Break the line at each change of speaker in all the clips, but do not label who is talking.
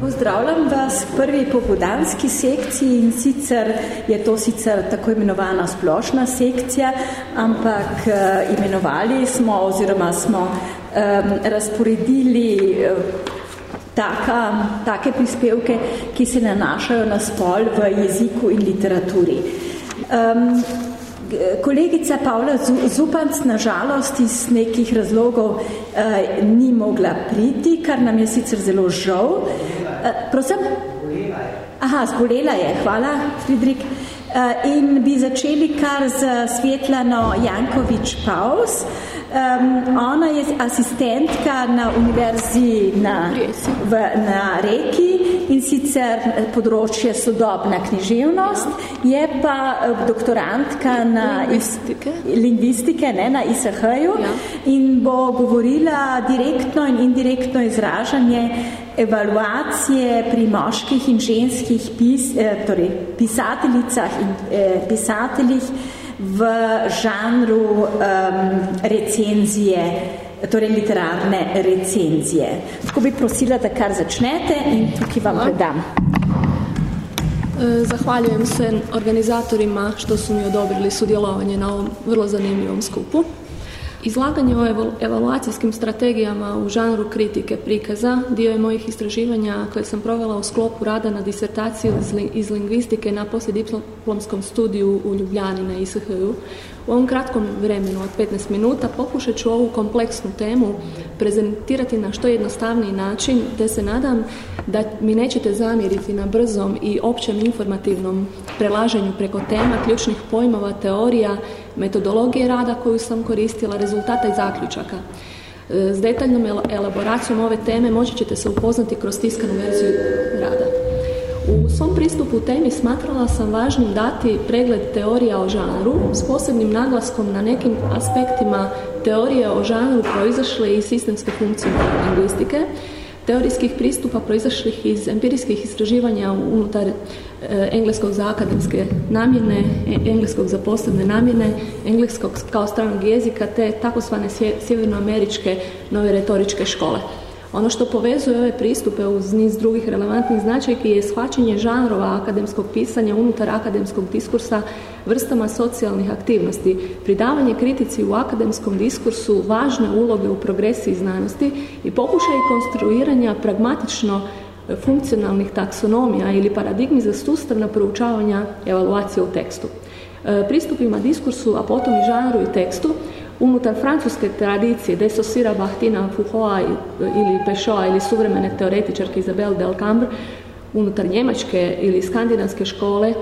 Pozdravljam vas v prvi popodanski sekciji in sicer je to sicer tako imenovana splošna sekcija, ampak uh, imenovali smo oziroma smo um, razporedili uh, taka, take prispevke, ki se nanašajo na spol v jeziku in literaturi. Um, kolegica Pavla Zupanc na žalost iz nekih razlogov uh, ni mogla priti, kar nam je sicer zelo žal. Uh, prosim? Aha, zbolela je. Hvala, Fridrik. Uh, in bi začeli kar z Svetlano Jankovič-Paus. Um, ona je asistentka na univerzi na, v, na Reki in sicer področje sodobna književnost, je pa eh, doktorantka na
lingvistike,
lingvistike ne, na ISH-ju ja. in bo govorila direktno in indirektno izražanje evaluacije pri moških in ženskih pis, eh, torej pisateljicah in eh, pisateljih v žanru um, recenzije torej literarne recenzije. Tako bi prosila, da kar začnete in tukaj vam predam.
E, zahvaljujem se organizatorima što su mi odobrili sudjelovanje na ovom vrlo zanimljivom skupu. Izlaganje o evaluacijskim strategijama u žanru kritike prikaza dio je mojih istraživanja koje sam provela u sklopu rada na disertaciju iz lingvistike na poslijediplomskom studiju u Ljubljani na ISHU u ovom kratkom vremenu od 15 minuta pokušat ću ovu kompleksnu temu prezentirati na što jednostavniji način, te se nadam da mi nećete zamjeriti na brzom i općem informativnom prelaženju preko tema, ključnih pojmova, teorija, metodologije rada koju sam koristila, rezultata i zaključaka. E, s detaljnom elaboracijom ove teme moći ćete se upoznati kroz tiskanu verziju rada. U svom pristupu temi smatrala sam važnim dati pregled teorija o žanru s posebnim naglaskom na nekim aspektima teorije o žanru proizašle iz sistemske funkcije lingvistike, teorijskih pristupa proizašlih iz empirijskih istraživanja unutar e, engleskog za akademske namjene, e, engleskog za posebne namjene, engleskog kao stranog jezika te takozvane sjevernoameričke nove retoričke škole. Ono što povezuje ove pristupe uz niz drugih relevantnih značajki je shvaćanje žanrova akademskog pisanja unutar akademskog diskursa vrstama socijalnih aktivnosti, pridavanje kritici u akademskom diskursu važne uloge u progresiji znanosti i pokušaj konstruiranja pragmatično funkcionalnih taksonomija ili paradigmi za sustavna proučavanja evaluacije u tekstu. E, pristupima diskursu, a potom i žanru i tekstu, unutar francuske tradicije Desosira Bahtina Foucault ili Pešoa ili suvremene teoretičarke Isabelle Delcambre, unutar njemačke ili skandinavske škole e,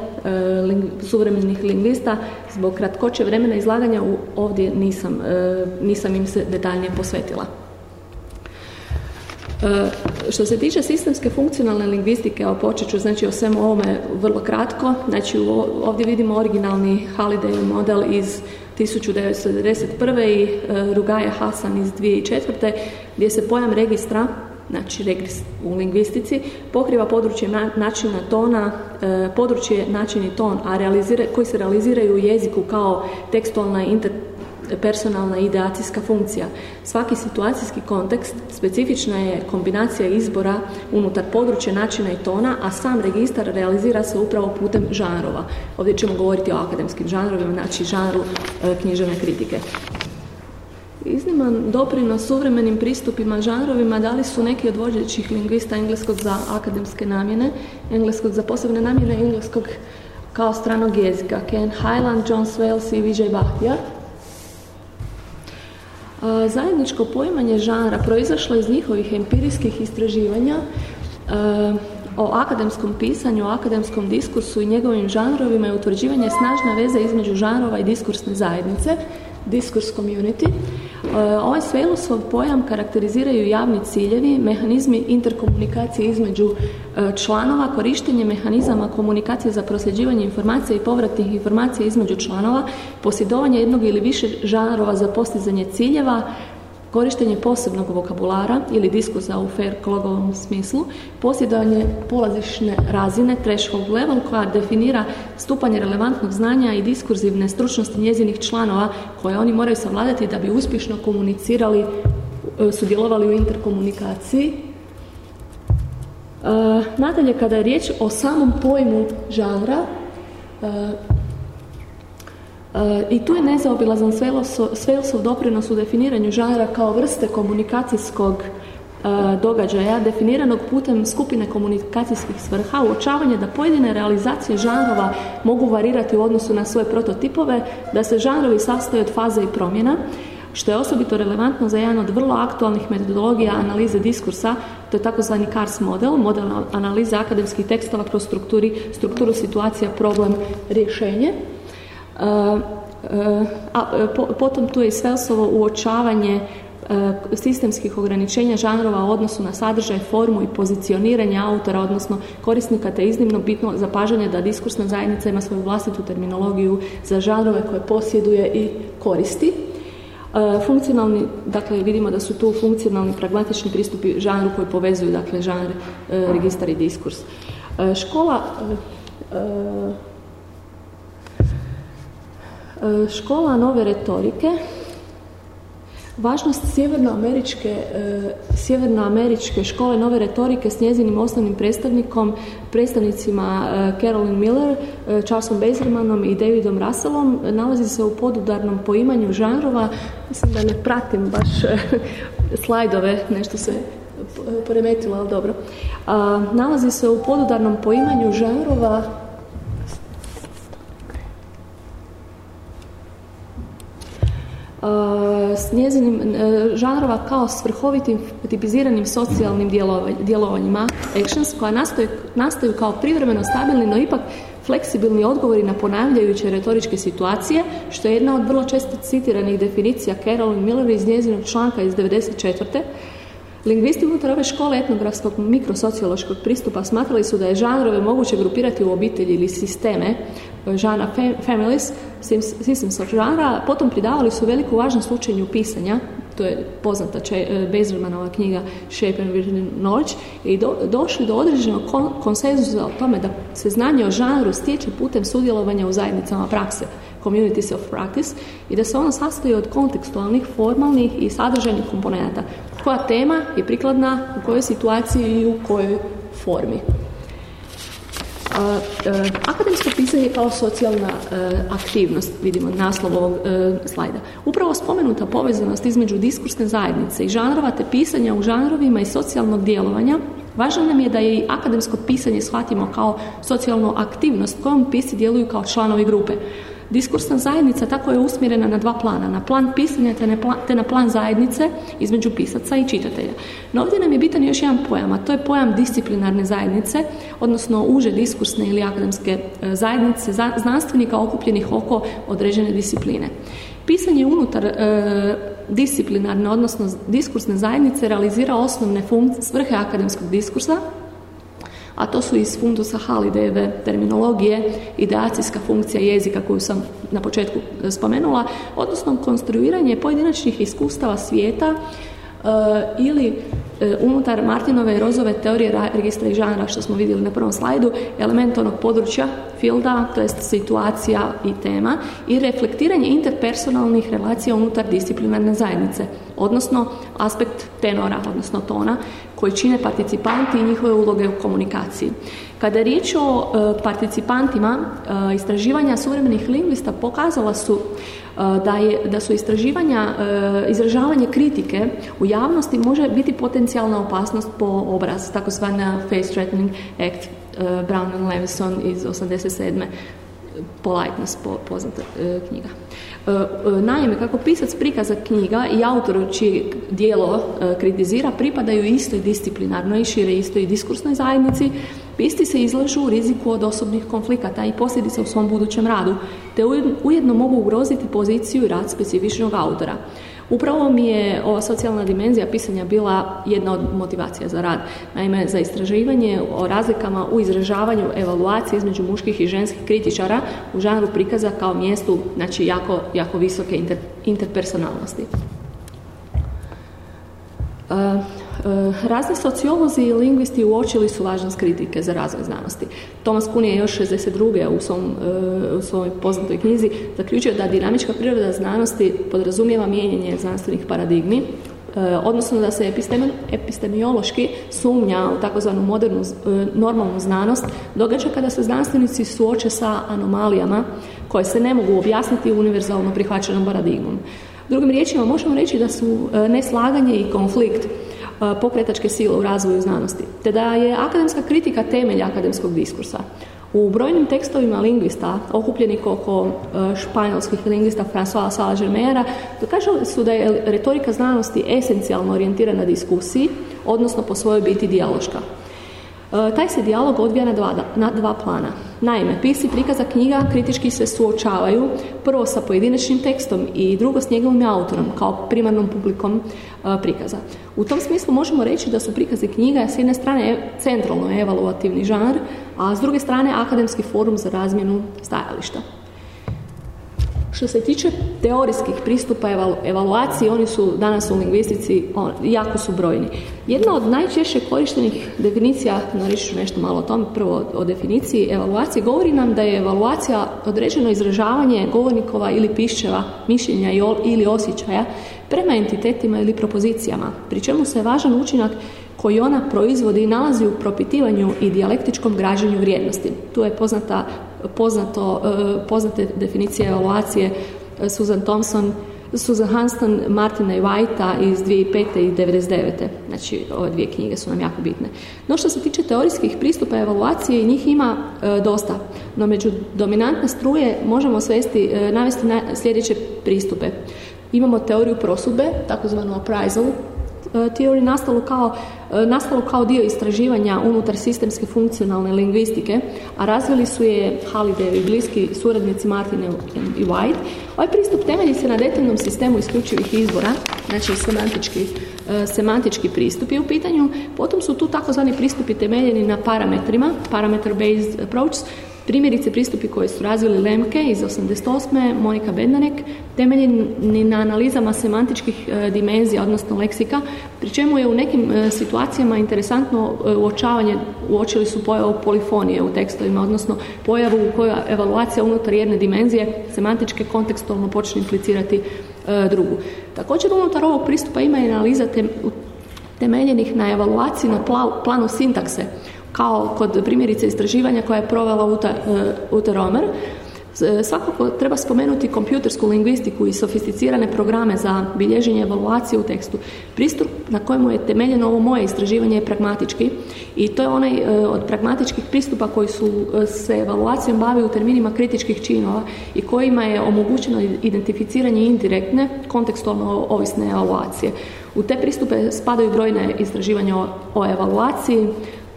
suvremenih lingvista zbog kratkoće vremena izlaganja ovdje nisam, e, nisam im se detaljnije posvetila. E, što se tiče sistemske funkcionalne lingvistike, evo počet ću znači o svemu ovome vrlo kratko. Znači ovdje vidimo originalni Halliday model iz 1991. i e, Rugaje Hasan iz 2004. gdje se pojam registra znači regis u lingvistici, pokriva područje načina tona, e, područje način i ton, a koji se realiziraju u jeziku kao tekstualna inter, personalna ideacijska funkcija. Svaki situacijski kontekst specifična je kombinacija izbora unutar područja načina i tona, a sam registar realizira se upravo putem žanrova. Ovdje ćemo govoriti o akademskim žanrovima, znači žanru e, književne kritike. Izniman doprinos suvremenim pristupima žanrovima dali su neki od vođećih lingvista engleskog za akademske namjene, engleskog za posebne namjene, engleskog kao stranog jezika. Ken Highland, John Swales i Vijay Bhatia. Zajedničko poimanje žanra proizašlo iz njihovih empirijskih istraživanja o akademskom pisanju, o akademskom diskursu i njegovim žanrovima je utvrđivanje snažne veze između žanrova i diskursne zajednice, diskurs community, ovaj Svelusov pojam karakteriziraju javni ciljevi, mehanizmi interkomunikacije između e, članova, korištenje mehanizama komunikacije za prosljeđivanje informacija i povratnih informacija između članova, posjedovanje jednog ili više žanrova za postizanje ciljeva, korištenje posebnog vokabulara ili diskuza u fair klogovom smislu, posjedovanje polazišne razine threshold level koja definira stupanje relevantnog znanja i diskurzivne stručnosti njezinih članova koje oni moraju savladati da bi uspješno komunicirali, e, sudjelovali u interkomunikaciji. Nadalje, kada je riječ o samom pojmu žanra, i tu je nezaobilazan Svelsov doprinos u definiranju žanra kao vrste komunikacijskog događaja definiranog putem skupine komunikacijskih svrha, uočavanje da pojedine realizacije žanrova mogu varirati u odnosu na svoje prototipove, da se žanrovi sastoje od faze i promjena, što je osobito relevantno za jedan od vrlo aktualnih metodologija analize diskursa, to je takozvani CARS model, model analize akademskih tekstova kroz strukturu situacija, problem, rješenje. A, potom tu je i Svelsovo uočavanje sistemskih ograničenja žanrova u odnosu na sadržaj, formu i pozicioniranje autora, odnosno korisnika, te iznimno bitno zapažanje da diskursna zajednica ima svoju vlastitu terminologiju za žanrove koje posjeduje i koristi. Funkcionalni, dakle vidimo da su tu funkcionalni pragmatični pristupi žanru koji povezuju dakle žanr, registar i diskurs. Škola škola nove retorike Važnost sjevernoameričke, e, sjevernoameričke škole nove retorike s njezinim osnovnim predstavnikom, predstavnicima e, Carolyn Miller, e, Charlesom Bezermanom i Davidom Russellom nalazi se u podudarnom poimanju žanrova. Mislim da ne pratim baš slajdove, nešto se poremetilo, ali dobro. Nalazi se u podudarnom poimanju žanrova s njezinim e, žanrova kao svrhovitim tipiziranim socijalnim djelovanjima actions koja nastaju, nastaju kao privremeno stabilni no ipak fleksibilni odgovori na ponavljajuće retoričke situacije, što je jedna od vrlo često citiranih definicija Carolyn Miller iz njezinog članka iz 94. Lingvisti unutar ove škole etnografskog mikrosociološkog pristupa smatrali su da je žanrove moguće grupirati u obitelji ili sisteme e, žana families, systems of žanra, potom pridavali su veliku važnost učenju pisanja, to je poznata e, Bezermanova knjiga Shape and Vision Knowledge, i došli do određenog konsenzusa o tome da se znanje o žanru stječe putem sudjelovanja u zajednicama prakse communities of practice i da se ono sastoji od kontekstualnih, formalnih i sadržajnih komponenta. Koja tema je prikladna u kojoj situaciji i u kojoj formi. E, akademsko pisanje kao socijalna e, aktivnost, vidimo naslov ovog e, slajda. Upravo spomenuta povezanost između diskursne zajednice i žanrova te pisanja u žanrovima i socijalnog djelovanja Važno nam je da je i akademsko pisanje shvatimo kao socijalnu aktivnost kojom pisci djeluju kao članovi grupe. Diskursna zajednica tako je usmjerena na dva plana, na plan pisanja te na plan zajednice između pisaca i čitatelja. No ovdje nam je bitan još jedan pojam, a to je pojam disciplinarne zajednice, odnosno uže diskursne ili akademske e, zajednice znanstvenika okupljenih oko određene discipline. Pisanje unutar e, disciplinarne, odnosno diskursne zajednice realizira osnovne funkcije, svrhe akademskog diskursa, a to su iz fundusa Halidejeve terminologije, ideacijska funkcija jezika koju sam na početku spomenula, odnosno konstruiranje pojedinačnih iskustava svijeta E, ili e, unutar Martinove i Rozove teorije registra i žanra što smo vidjeli na prvom slajdu, element onog područja filda, to jest situacija i tema i reflektiranje interpersonalnih relacija unutar disciplinarne zajednice, odnosno aspekt tenora, odnosno tona, koji čine participanti i njihove uloge u komunikaciji. Kada je riječ o e, participantima, istraživanja suvremenih lingvista pokazala su da, je, da su istraživanja, izražavanje kritike u javnosti može biti potencijalna opasnost po obraz, takozvana face threatening act Brown and Levison iz 87. Politeness, poznata knjiga. Naime, kako pisac prikaza knjiga i autor čije dijelo kritizira pripadaju istoj disciplinarnoj i šire istoj diskursnoj zajednici, Pisti se izlažu u riziku od osobnih konflikata i posljedica u svom budućem radu, te ujedno mogu ugroziti poziciju i rad specifičnog autora. Upravo mi je ova socijalna dimenzija pisanja bila jedna od motivacija za rad. Naime, za istraživanje o razlikama u izražavanju evaluacije između muških i ženskih kritičara u žanru prikaza kao mjestu znači, jako, jako visoke interpersonalnosti. Uh, Eh, razni sociolozi i lingvisti uočili su važnost kritike za razvoj znanosti. Thomas Kuhn je još 62. u, svom, eh, u svojoj poznatoj knjizi zaključio da dinamička priroda znanosti podrazumijeva mijenjanje znanstvenih paradigmi, odnosno da se epistemiološki sumnja u takozvanu modernu normalnu znanost događa kada se znanstvenici suoče sa anomalijama koje se ne mogu objasniti univerzalno prihvaćenom paradigmom. Drugim riječima možemo reći da su neslaganje i konflikt pokretačke sile u razvoju znanosti, te da je akademska kritika temelj akademskog diskursa. U brojnim tekstovima lingvista, okupljenih oko e, španjolskih lingvista François Salagermera, dokažali su da je retorika znanosti esencijalno orijentirana diskusiji, odnosno po svojoj biti dijaloška. E, taj se dijalog odvija na dva, na dva plana. Naime, pisci prikaza knjiga kritički se suočavaju prvo sa pojedinačnim tekstom i drugo s njegovim autorom kao primarnom publikom e, prikaza. U tom smislu možemo reći da su prikazi knjiga s jedne strane centralno evaluativni žanr, a s druge strane akademski forum za razmjenu stajališta. Što se tiče teorijskih pristupa evaluaciji, oni su danas u lingvistici jako su brojni. Jedna od najčešće korištenih definicija, nareći ću nešto malo o tome, prvo o definiciji evaluacije, govori nam da je evaluacija određeno izražavanje govornikova ili pišćeva mišljenja ili osjećaja prema entitetima ili propozicijama, pri čemu se važan učinak koji ona proizvodi i nalazi u propitivanju i dijalektičkom građenju vrijednosti. Tu je poznata, poznato, e, poznate definicije evaluacije e, Susan Thompson, Susan Hanston, Martina i Whitea iz 2005. i 1999. Znači, ove dvije knjige su nam jako bitne. No što se tiče teorijskih pristupa evaluacije, njih ima e, dosta. No među dominantne struje možemo svesti, navesti na sljedeće pristupe. Imamo teoriju prosudbe, takozvanu appraisal, E, teoriju nastalu kao, e, nastalu kao dio istraživanja unutar sistemske funkcionalne lingvistike, a razvili su je Halliday i bliski suradnici Martin i White. Ovaj pristup temelji se na detaljnom sistemu isključivih izbora, znači semantički, e, semantički pristupi u pitanju. Potom su tu takozvani pristupi temeljeni na parametrima, parameter-based approach, Primjerice pristupi koje su razvili Lemke iz 88. Monika Bednanek, temeljeni na analizama semantičkih e, dimenzija, odnosno leksika, pri čemu je u nekim e, situacijama interesantno e, uočavanje, uočili su pojavu polifonije u tekstovima, odnosno pojavu u kojoj evaluacija unutar jedne dimenzije semantičke kontekstualno počne implicirati drugu. Također unutar ovog pristupa ima i analiza temeljenih na evaluaciji na planu sintakse, kao kod primjerice istraživanja koja je provela Uta, e, Uta Romer. E, svakako treba spomenuti kompjutersku lingvistiku i sofisticirane programe za bilježenje evaluacije u tekstu. Pristup na kojemu je temeljeno ovo moje istraživanje je pragmatički i to je onaj e, od pragmatičkih pristupa koji su se evaluacijom bavi u terminima kritičkih činova i kojima je omogućeno identificiranje indirektne, kontekstualno ovisne evaluacije. U te pristupe spadaju brojne istraživanja o, o evaluaciji,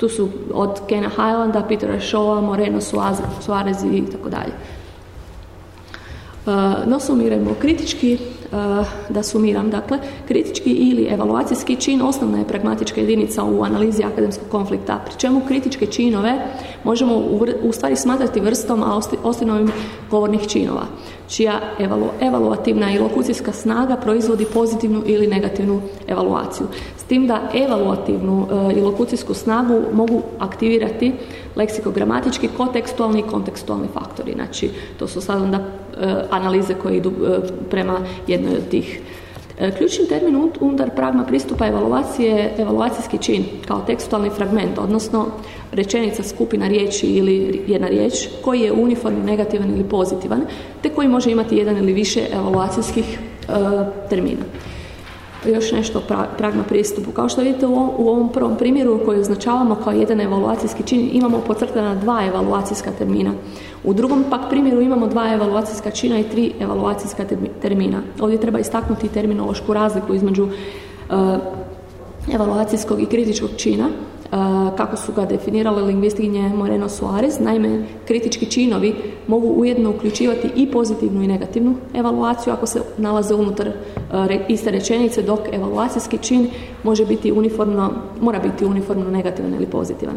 tu su od Kena Highlanda, Petera Shawa, Moreno Suarez i tako dalje. Uh, no sumirajmo kritički, uh, da sumiram, dakle, kritički ili evaluacijski čin osnovna je pragmatička jedinica u analizi akademskog konflikta, pri čemu kritičke činove možemo u, stvari smatrati vrstom, a ostinovim govornih činova, čija evalu, evaluativna i lokucijska snaga proizvodi pozitivnu ili negativnu evaluaciju tim da evaluativnu e, i lokucijsku snagu mogu aktivirati leksikogramatički, kontekstualni i kontekstualni faktori. Znači, to su sad onda e, analize koje idu e, prema jednoj od tih Ključni termin unutar pragma pristupa evaluacije je evaluacijski čin kao tekstualni fragment, odnosno rečenica skupina riječi ili jedna riječ koji je uniformni, negativan ili pozitivan, te koji može imati jedan ili više evaluacijskih termina još nešto o pragma pristupu. Kao što vidite u ovom, prvom primjeru koji označavamo kao jedan evaluacijski čin, imamo pocrtana dva evaluacijska termina. U drugom pak primjeru imamo dva evaluacijska čina i tri evaluacijska termina. Ovdje treba istaknuti terminološku razliku između uh, evaluacijskog i kritičkog čina kako su ga definirale lingvistinje Moreno Suarez. Naime, kritički činovi mogu ujedno uključivati i pozitivnu i negativnu evaluaciju ako se nalaze unutar iste rečenice, dok evaluacijski čin može biti uniformno, mora biti uniformno negativan ili pozitivan.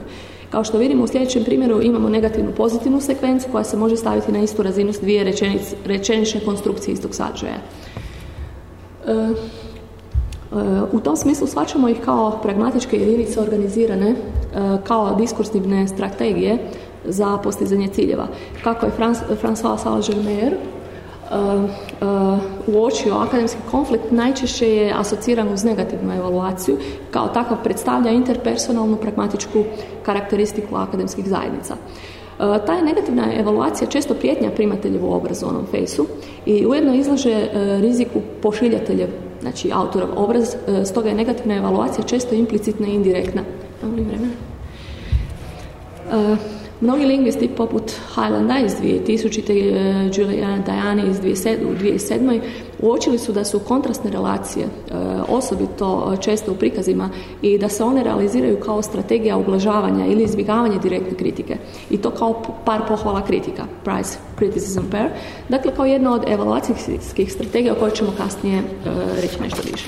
Kao što vidimo u sljedećem primjeru imamo negativnu pozitivnu sekvencu koja se može staviti na istu razinu s dvije rečenične konstrukcije istog sadržaja. E, u tom smislu shvaćamo ih kao pragmatičke jedinice organizirane e, kao diskursivne strategije za postizanje ciljeva. Kako je François Saint-Germain e, uočio akademski konflikt najčešće je asociran uz negativnu evaluaciju, kao takav predstavlja interpersonalnu pragmatičku karakteristiku akademskih zajednica. Ta je negativna evaluacija često prijetnja primateljevu u obrazovnom fejsu i ujedno izlaže riziku pošiljateljev, znači autorov obraz, stoga je negativna evaluacija često implicitna i indirektna. Mnogi lingvisti poput Highlanda iz 2000. E, Juliana Dajani iz 2007. uočili su da su kontrastne relacije e, osobito često u prikazima i da se one realiziraju kao strategija ublažavanja ili izbjegavanja direktne kritike i to kao par pohvala kritika, price criticism pair, dakle kao jedna od evaluacijskih strategija o kojoj ćemo kasnije e, reći nešto više.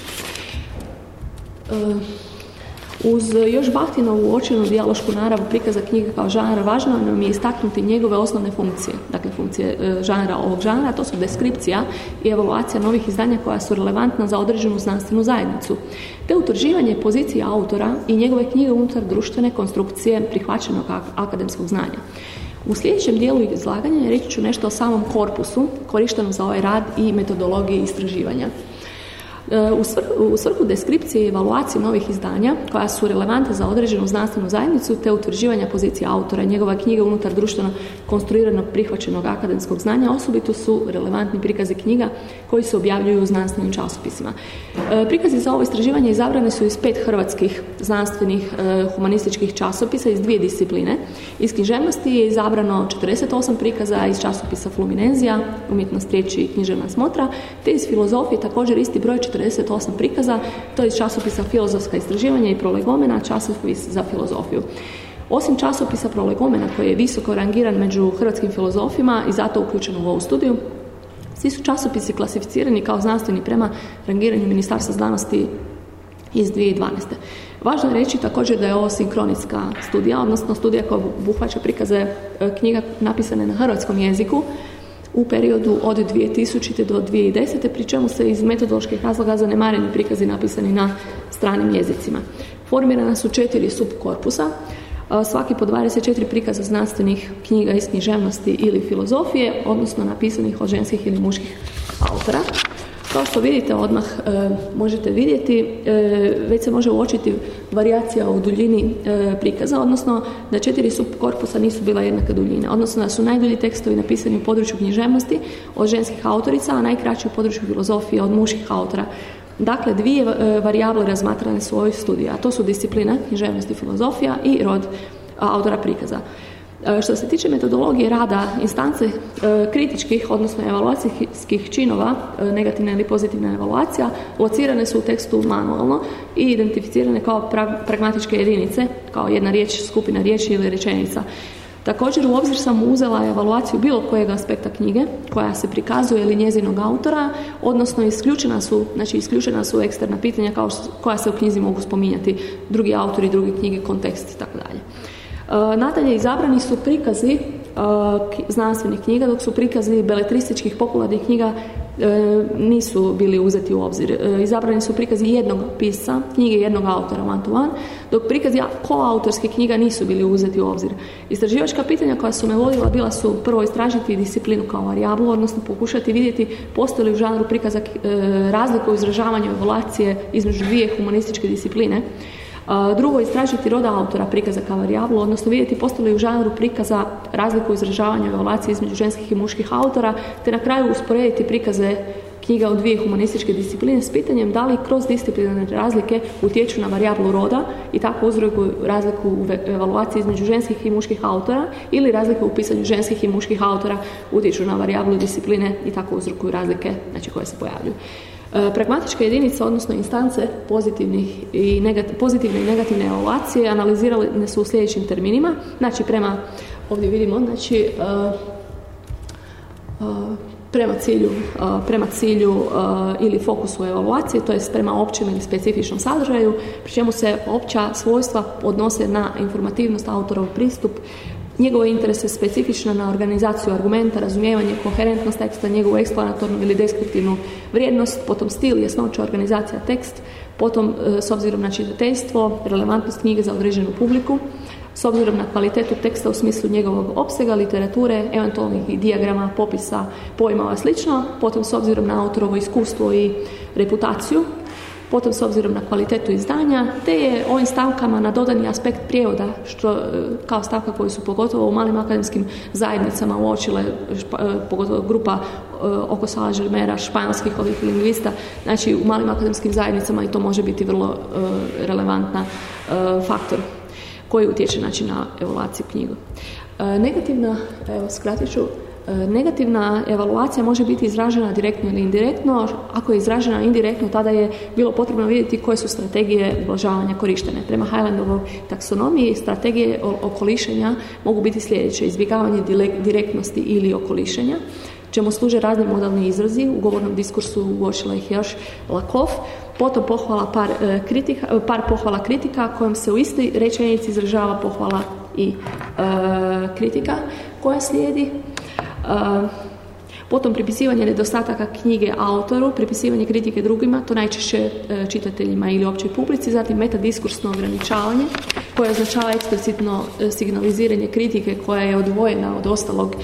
Uz još Bahtinovu uočenu dijalošku naravu prikaza knjiga kao žanra, važno nam je istaknuti njegove osnovne funkcije, dakle funkcije e, žanra ovog žanra, to su deskripcija i evaluacija novih izdanja koja su relevantna za određenu znanstvenu zajednicu, te utrživanje pozicije autora i njegove knjige unutar društvene konstrukcije prihvaćenog akademskog znanja. U sljedećem dijelu izlaganja reći ću nešto o samom korpusu korištenom za ovaj rad i metodologiji istraživanja. U svrhu, deskripcije i evaluacije novih izdanja koja su relevante za određenu znanstvenu zajednicu te utvrđivanja pozicije autora njegova knjiga unutar društveno konstruiranog prihvaćenog akademskog znanja osobito su relevantni prikazi knjiga koji se objavljuju u znanstvenim časopisima. E, prikazi za ovo istraživanje izabrane su iz pet hrvatskih znanstvenih e, humanističkih časopisa iz dvije discipline. Iz književnosti je izabrano 48 prikaza iz časopisa Fluminenzija, umjetnost riječi i književna smotra, te iz filozofije također isti broj 48 prikaza, to je iz časopisa Filozofska istraživanja i prolegomena, časopis za filozofiju. Osim časopisa prolegomena koji je visoko rangiran među hrvatskim filozofima i zato uključen u ovu studiju, svi su časopisi klasificirani kao znanstveni prema rangiranju Ministarstva znanosti iz 2012. Važno je reći također da je ovo sinkronijska studija, odnosno studija koja obuhvaća prikaze e, knjiga napisane na hrvatskom jeziku, u periodu od 2000. do 2010. pri čemu se iz metodoloških razloga zanemareni prikazi napisani na stranim jezicima. Formirana su četiri subkorpusa, svaki po 24 prikaza znanstvenih knjiga iz književnosti ili filozofije, odnosno napisanih od ženskih ili muških autora. Kao što vidite odmah e, možete vidjeti, e, već se može uočiti varijacija u duljini e, prikaza, odnosno da četiri subkorpusa nisu bila jednaka duljina, odnosno da su najdulji tekstovi napisani u području književnosti od ženskih autorica, a najkraći u području filozofije od muških autora. Dakle, dvije varijable razmatrane su u ovoj studiji, a to su disciplina književnosti i filozofija i rod autora prikaza. E, što se tiče metodologije rada instance e, kritičkih, odnosno evaluacijskih činova, e, negativna ili pozitivna evaluacija, locirane su u tekstu manualno i identificirane kao pragmatičke jedinice, kao jedna riječ, skupina riječi ili rečenica. Također u obzir sam uzela evaluaciju bilo kojeg aspekta knjige koja se prikazuje ili njezinog autora, odnosno isključena su, znači isključena su eksterna pitanja kao koja se u knjizi mogu spominjati drugi autori, druge knjige, kontekst i tako dalje. E, nadalje, izabrani su prikazi e, znanstvenih knjiga, dok su prikazi beletrističkih popularnih knjiga e, nisu bili uzeti u obzir. Izabrani su prikazi jednog pisca, knjige jednog autora one to one, dok prikazi koautorskih knjiga nisu bili uzeti u obzir. Istraživačka pitanja koja su me vodila bila su prvo istražiti disciplinu kao varijablu, odnosno pokušati vidjeti postoji li u žanru prikaza razliku u izražavanju evaluacije između dvije humanističke discipline Drugo, istražiti roda autora prikaza kao varijablu, odnosno vidjeti postoji li u žanru prikaza razliku u izražavanju evaluacije između ženskih i muških autora, te na kraju usporediti prikaze knjiga u dvije humanističke discipline s pitanjem da li kroz disciplinarne razlike utječu na varijablu roda i tako uzrokuju razliku u evaluaciji između ženskih i muških autora ili razliku u pisanju ženskih i muških autora utječu na varijablu discipline i tako uzrokuju razlike znači, koje se pojavljuju. E, pragmatička jedinica, odnosno instance pozitivnih i pozitivne i negativne evaluacije analizirane su u sljedećim terminima. Znači, prema, ovdje vidimo, znači, e, e, prema cilju, prema cilju ili fokusu evaluacije, to je prema općem ili specifičnom sadržaju, pri čemu se opća svojstva odnose na informativnost, autorov pristup, Njegove interese specifična na organizaciju argumenta, razumijevanje, koherentnost teksta, njegovu eksplanatornu ili deskriptivnu vrijednost, potom stil, jasnoća, organizacija tekst, potom e, s obzirom na čitateljstvo, relevantnost knjige za određenu publiku, s obzirom na kvalitetu teksta u smislu njegovog opsega, literature, eventualnih dijagrama, popisa, pojmova slično, potom s obzirom na autorovo iskustvo i reputaciju, potom s obzirom na kvalitetu izdanja, te je ovim stavkama na dodani aspekt prijevoda, što e, kao stavka koji su pogotovo u malim akademskim zajednicama uočile, špa, e, pogotovo grupa e, oko Sala Žermera, španjolskih ovih lingvista, znači u malim akademskim zajednicama i to može biti vrlo relevantna faktor koji utječe znači, na evaluaciju knjigu. Negativna, evo skratit ću, negativna evaluacija može biti izražena direktno ili indirektno. Ako je izražena indirektno, tada je bilo potrebno vidjeti koje su strategije ublažavanja korištene. Prema Highlandovoj taksonomiji strategije okolišenja mogu biti sljedeće. Izbjegavanje direktnosti ili okolišenja, čemu služe razni modalni izrazi. U govornom diskursu uočila ih još Lakov. Potom pohvala par, e, kritika, par pohvala kritika kojom se u istoj rečenici izražava pohvala i e, kritika koja slijedi. Potom pripisivanje nedostataka knjige autoru, pripisivanje kritike drugima, to najčešće e, čitateljima ili općoj publici, zatim metadiskursno ograničavanje koje označava eksplicitno e, signaliziranje kritike koja je odvojena od ostalog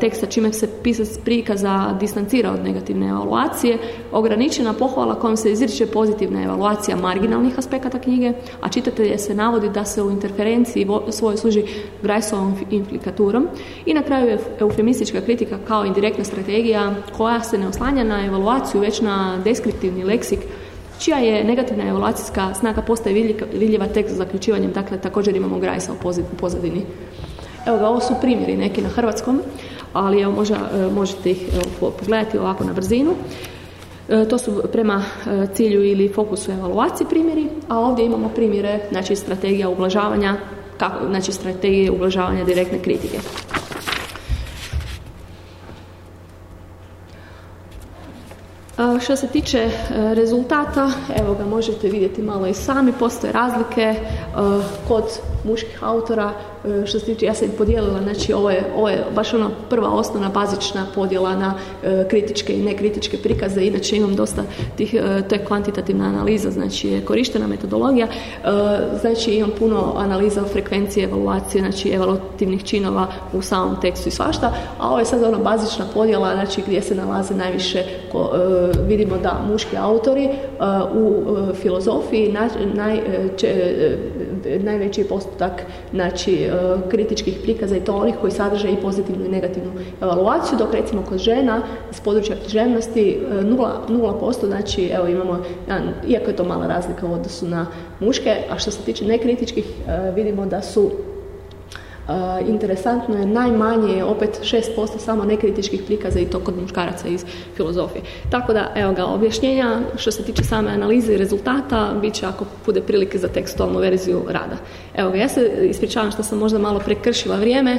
teksta čime se pisac prikaza distancira od negativne evaluacije, ograničena pohvala kojom se izriče pozitivna evaluacija marginalnih aspekata knjige, a čitatelje se navodi da se u interferenciji svoj služi Grajsovom implikaturom i na kraju je eufemistička kritika kao indirektna strategija koja se ne oslanja na evaluaciju već na deskriptivni leksik čija je negativna evaluacijska snaga postaje vidljiva tekst zaključivanjem, dakle također imamo Grajsa u pozadini. Evo ga, ovo su primjeri neki na hrvatskom, ali evo možda, e, možete ih evo, pogledati ovako na brzinu. E, to su prema e, cilju ili fokusu evaluacije primjeri, a ovdje imamo primjere, znači strategija ublažavanja, kako, znači strategije ublažavanja direktne kritike. Što se tiče rezultata, evo ga možete vidjeti malo i sami, postoje razlike kod muških autora E, što se tiče, ja sam podijelila, znači ovo je, ovo je baš ona prva osnovna bazična podjela na e, kritičke i nekritičke prikaze, inače imam dosta tih, e, to je kvantitativna analiza, znači je korištena metodologija, znači imam puno analiza o frekvenciji evaluacije, znači evaluativnih činova u samom tekstu i svašta, a ovo je sad ona bazična podjela, znači gdje se nalaze najviše, ko, vidimo da muški autori u filozofiji naj, najveći postotak, znači E, kritičkih prikaza i to onih koji sadrže i pozitivnu i negativnu evaluaciju, dok recimo kod žena iz područja književnosti 0%, e, znači evo imamo, iako je to mala razlika u odnosu na muške, a što se tiče nekritičkih e, vidimo da su interesantno je najmanje opet 6% samo nekritičkih prikaza i to kod muškaraca iz filozofije. Tako da, evo ga, objašnjenja što se tiče same analize i rezultata bit će ako bude prilike za tekstualnu verziju rada. Evo ga, ja se ispričavam što sam možda malo prekršila vrijeme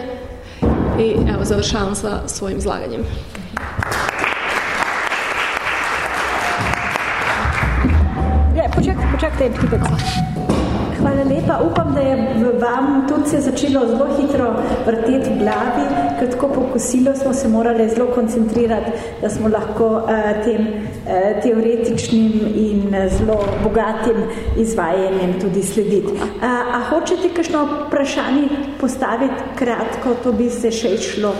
i evo završavam sa svojim izlaganjem.
Počekajte, počekajte, Hvala lepa. Upam, da je vam tudi se začelo zelo hitro vrteti v glavi, ker tako po kosilu smo se morali zelo koncentrirati, da smo lahko uh, tem uh, teoretičnim in zelo bogatim izvajanjem tudi slediti. Uh, a hočete kakšno vprašanje postaviti kratko, to bi se še išlo?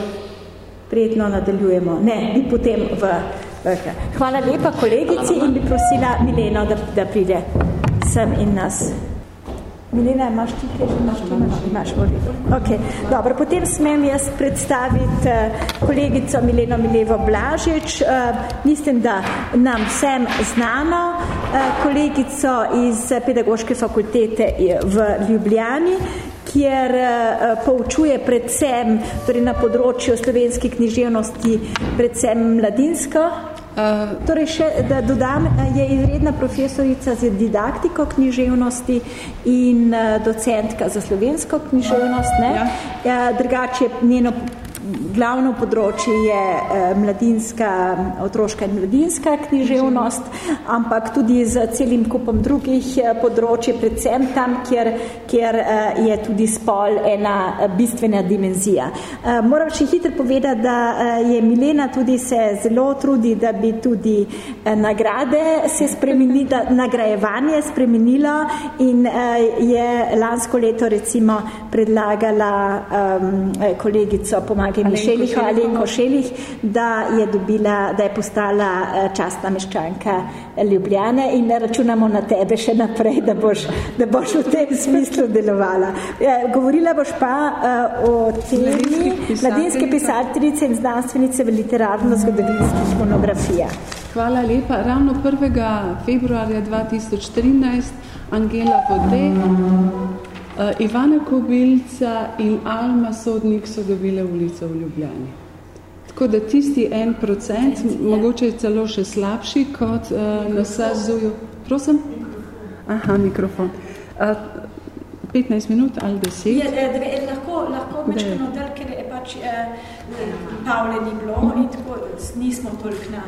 Prijetno nadaljujemo. Ne, bi potem v. Hvala lepa kolegici in bi prosila Mileno, da, da pride sem in nas. Milena, imaš ti kaj? Imaš, imaš, imaš, okay. Dobro, potem smem jaz predstaviti uh, kolegico Mileno Milevo Blažič. Uh, mislim, da nam vsem znano uh, kolegico iz pedagoške fakultete v Ljubljani, kjer poučuje predvsem torej na področju slovenske književnosti, predvsem mladinsko Uh, torej še, da dodam, je izredna profesorica za didaktiko književnosti in uh, docentka za slovensko književnost. Ne? Ja. Uh, drugače njeno glavno področje je uh, mladinska, otroška in mladinska književnost, ampak tudi z celim kupom drugih uh, področje, predvsem tam, kjer, kjer uh, je tudi spol ena bistvena dimenzija. Moram še hitro povedati, da je Milena tudi se zelo trudi, da bi tudi nagrade se spremenili, da nagrajevanje spremenilo in je lansko leto recimo predlagala um, kolegico Pomage Mišelih ali Košelih, da je dobila, da je postala uh, častna meščanka Ljubljane in ne računamo na tebe še naprej, da boš, da boš v tem smislu delovala. Ja, govorila boš pa uh, o temi mladinske pisateljice in znanstvenice v literarno-zgodovinskih monografijah.
Hvala lepa. Ravno 1. februarja 2013 Angela Vode, uh, Ivana Kobilca in Alma Sodnik so dobile ulico v Ljubljani. Tako da tisti en procent, mogoče je celo še slabši kot uh, na SAZU-ju. Prosim? Aha, mikrofon. Uh, 15 minut ali 10?
Je, dve, lahko lahko mečkano del, ker je pač eh, Pavle ni bilo in tako nismo toliko na...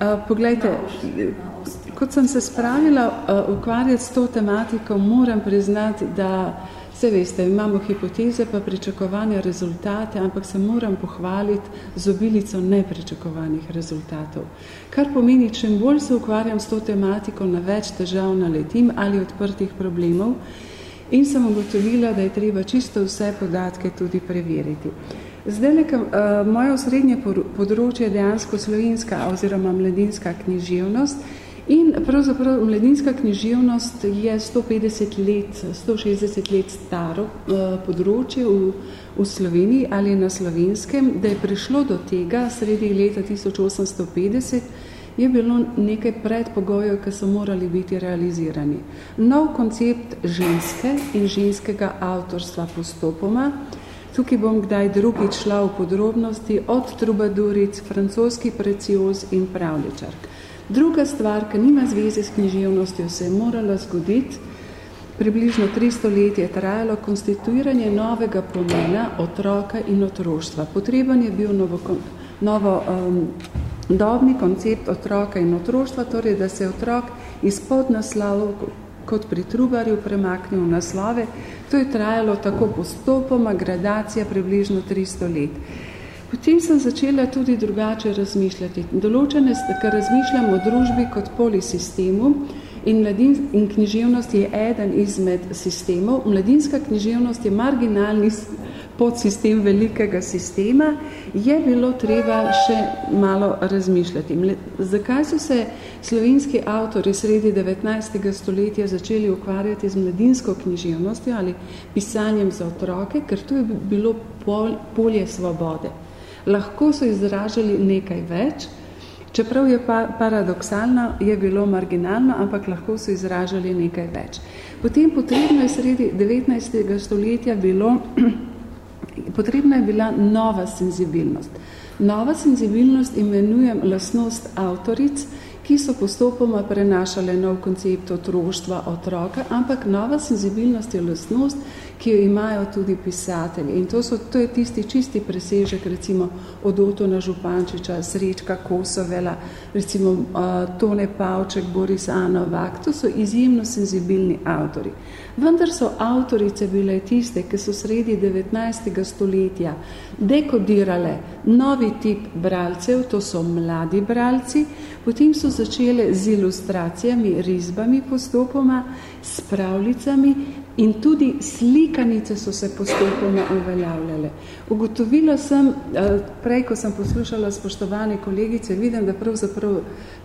Uh, poglejte, na kot sem se spravila uh, ukvarjati s to tematiko, moram priznati, da vse veste, imamo hipoteze pa pričakovanja rezultate, ampak se moram pohvaliti z obilico nepričakovanih rezultatov. Kar pomeni, čim bolj se ukvarjam s to tematiko, na več težav naletim ali odprtih problemov in sem ugotovila, da je treba čisto vse podatke tudi preveriti. Zdaj, uh, moje osrednje področje je dejansko slovenska oziroma mladinska književnost In pravzaprav mladinska književnost je 150 let, 160 let staro uh, področje v, v Sloveniji ali na slovenskem, da je prišlo do tega sredi leta 1850, je bilo nekaj predpogojev, ki so morali biti realizirani. Nov koncept ženske in ženskega avtorstva postopoma, tukaj bom kdaj drugič šla v podrobnosti, od trubaduric, francoski precioz in pravličark. Druga stvar, ki nima zveze s književnostjo, se je morala zgoditi, približno 300 let je trajalo konstituiranje novega pomena otroka in otroštva. Potreben je bil novo, novo um, dobni koncept otroka in otroštva, torej da se otrok izpod naslavov kot pri Trubarju premaknil naslove. To je trajalo tako postopoma, gradacija približno 300 let. Potem sem začela tudi drugače razmišljati. Določene, ker razmišljam o družbi kot polisistemu in, mladin, in književnost je eden izmed sistemov. Mladinska književnost je marginalni podsistem velikega sistema, je bilo treba še malo razmišljati. Zakaj so se slovenski avtori sredi 19. stoletja začeli ukvarjati z mladinsko književnostjo ali pisanjem za otroke, ker to je bilo pol, polje svobode lahko so izražali nekaj več, čeprav je pa paradoksalno, je bilo marginalno, ampak lahko so izražali nekaj več. Potem potrebno je sredi 19. stoletja bilo, potrebna je bila nova senzibilnost. Nova senzibilnost imenujem lasnost avtoric, ki so postopoma prenašale nov koncept otroštva otroka, ampak nova senzibilnost je lasnost, ki jo imajo tudi pisatelji. In to, so, to je tisti čisti presežek, recimo od Otona Župančiča, Srečka Kosovela, recimo uh, Tone Pavček, Boris Anovak, to so izjemno senzibilni avtori. Vendar so avtorice bile tiste, ki so sredi 19. stoletja dekodirale novi tip bralcev, to so mladi bralci, potem so začele z ilustracijami, risbami postopoma, s pravljicami in tudi slikanice so se postopoma uveljavljale. Ugotovila sem, eh, prej, ko sem poslušala spoštovane kolegice, vidim, da pravzaprav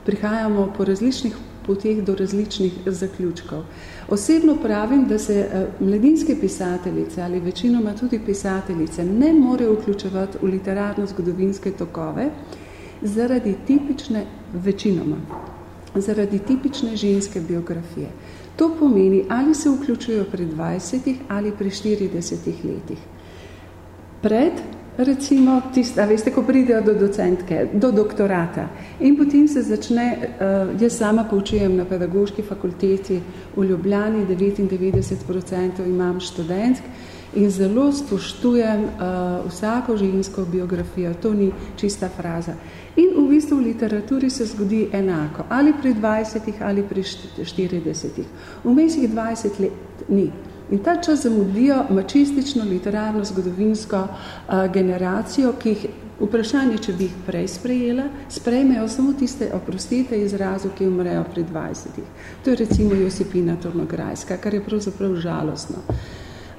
prihajamo po različnih poteh do različnih zaključkov. Osebno pravim, da se eh, mladinske pisateljice ali večinoma tudi pisateljice ne morejo vključevati v literarno-zgodovinske tokove zaradi tipične, večinoma, zaradi tipične ženske biografije. To pomeni, ali se vključujo pri 20 ali pri 40 letih. Pred, recimo, tista, veste, ko pridejo do docentke, do doktorata in potem se začne, uh, jaz sama poučujem na pedagoški fakulteti v Ljubljani, 99% imam študentk in zelo spoštujem uh, vsako žensko biografijo, to ni čista fraza. In v bistvu v literaturi se zgodi enako, ali pri 20 ali pri 40. Vmes jih 20 let ni. In ta čas zamudijo mačistično, literarno, zgodovinsko uh, generacijo, ki jih vprašanje, če bi jih prej sprejela, sprejmejo samo tiste oprostite izrazu, ki umrejo pri 20. To je recimo Josipina Tornograjska, kar je pravzaprav žalostno.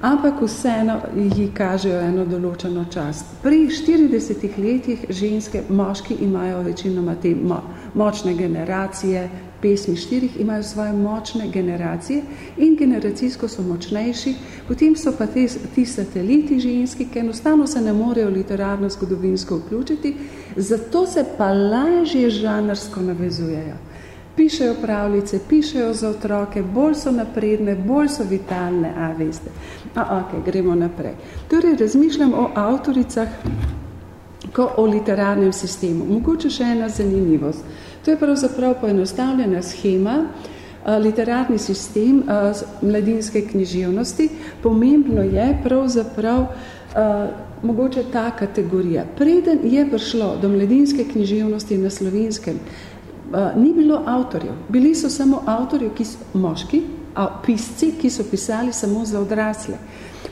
Ampak vseeno ji kažejo eno določeno čast. Pri 40 letih ženske, moški imajo večinoma te mo močne generacije, pesmi štirih imajo svoje močne generacije in generacijsko so močnejši, potem so pa te, ti sateliti ženski, ki enostavno se ne morejo literarno zgodovinsko vključiti, zato se pa lažje žanrsko navezujejo. Pišejo pravljice, pišejo za otroke, bolj so napredne, bolj so vitalne, a veste. A, ok, gremo naprej. Torej, razmišljam o avtoricah, ko o literarnem sistemu. Mogoče še ena zanimivost. To je pravzaprav poenostavljena schema, literarni sistem mladinske književnosti. Pomembno je pravzaprav mogoče ta kategorija. Preden je prišlo do mladinske književnosti na slovenskem, ni bilo avtorjev. Bili so samo avtorjev, ki so moški, pisci, ki so pisali samo za odrasle.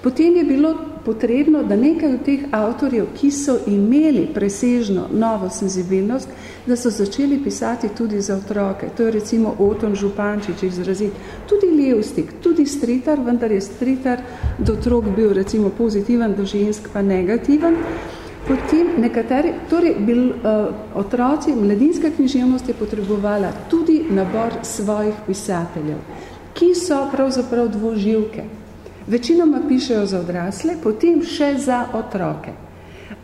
Potem je bilo potrebno, da nekaj od teh avtorjev, ki so imeli presežno novo senzibilnost, da so začeli pisati tudi za otroke. To je recimo Oton Župančič izrazit. Tudi Levstik, tudi Stritar, vendar je Stritar do otrok bil recimo pozitiven, do žensk pa negativen. Potem nekateri, torej bil, uh, otroci, mladinska književnost je potrebovala tudi nabor svojih pisateljev, ki so pravzaprav dvoživke. Večinoma pišejo za odrasle, potem še za otroke.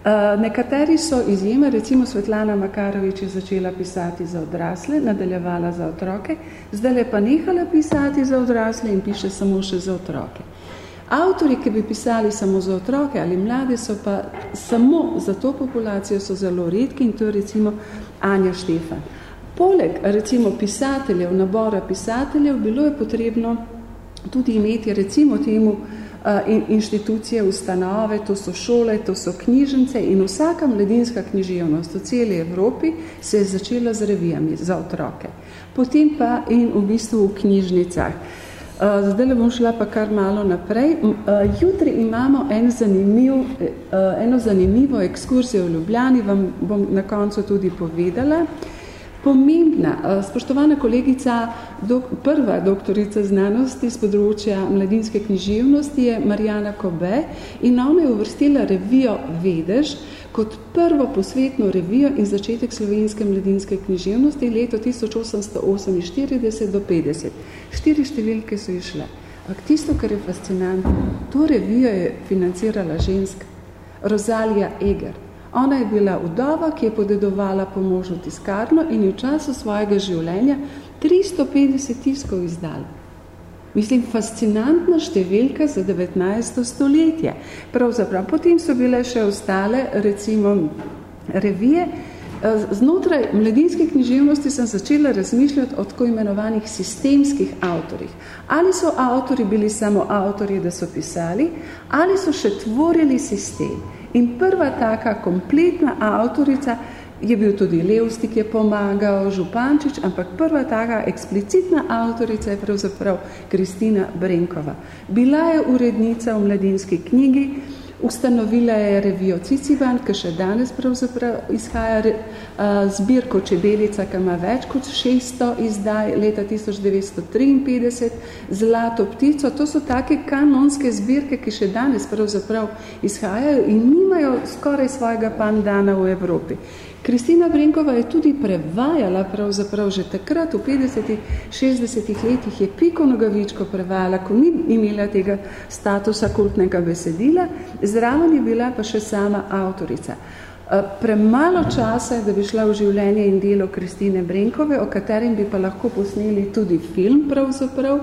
Uh, nekateri so izjeme, recimo Svetlana Makarovič je začela pisati za odrasle, nadaljevala za otroke, zdaj pa nehala pisati za odrasle in piše samo še za otroke. Avtori, ki bi pisali samo za otroke ali mlade, so pa samo za to populacijo so zelo redki in to je recimo Anja Štefan. Poleg recimo pisateljev, nabora pisateljev, bilo je potrebno tudi imeti recimo temu uh, inštitucije, ustanove, to so šole, to so knjižnice in vsaka mladinska književnost v celi Evropi se je začela z revijami za otroke. Potem pa in v bistvu v knjižnicah. Uh, zdaj le bom šla pa kar malo naprej. Uh, jutri imamo en zanimiv, uh, eno zanimivo ekskurzijo v Ljubljani, vam bom na koncu tudi povedala. Pomembna, eh, spoštovana kolegica, dok, prva doktorica znanosti z področja mladinske književnosti je Marijana Kobe in ona je uvrstila revijo Vedež kot prvo posvetno revijo in začetek slovenske mladinske književnosti leto 1848 do 50. Štiri številke so išle. Ampak tisto, kar je fascinantno, to revijo je financirala ženska, Rozalija Eger. Ona je bila vdova, ki je podedovala po možu tiskarno in je v času svojega življenja 350 tiskov izdala. Mislim, fascinantna številka za 19. stoletje. Pravzaprav, potem so bile še ostale, recimo, revije. Znotraj mladinske književnosti sem začela razmišljati o tako imenovanih sistemskih avtorjih. Ali so avtori bili samo avtorji, da so pisali, ali so še tvorili sistem. In prva taka kompletna avtorica je bil tudi Levsti, ki je pomagal, Župančič, ampak prva taka eksplicitna avtorica je pravzaprav Kristina Brenkova. Bila je urednica v mladinski knjigi, Ustanovila je revijo Ciciban, ki še danes pravzaprav izhaja zbirko Čebelica, ki ima več kot 600 izdaj leta 1953, Zlato ptico. To so take kanonske zbirke, ki še danes pravzaprav izhajajo in nimajo skoraj svojega pandana v Evropi. Kristina Brenkova je tudi prevajala pravzaprav že takrat, v 50 60 letih je Piko Nogavičko prevajala, ko ni imela tega statusa kultnega besedila, zraven je bila pa še sama avtorica. Eh, premalo časa je, da bi šla v življenje in delo Kristine Brenkove, o katerim bi pa lahko posneli tudi film pravzaprav,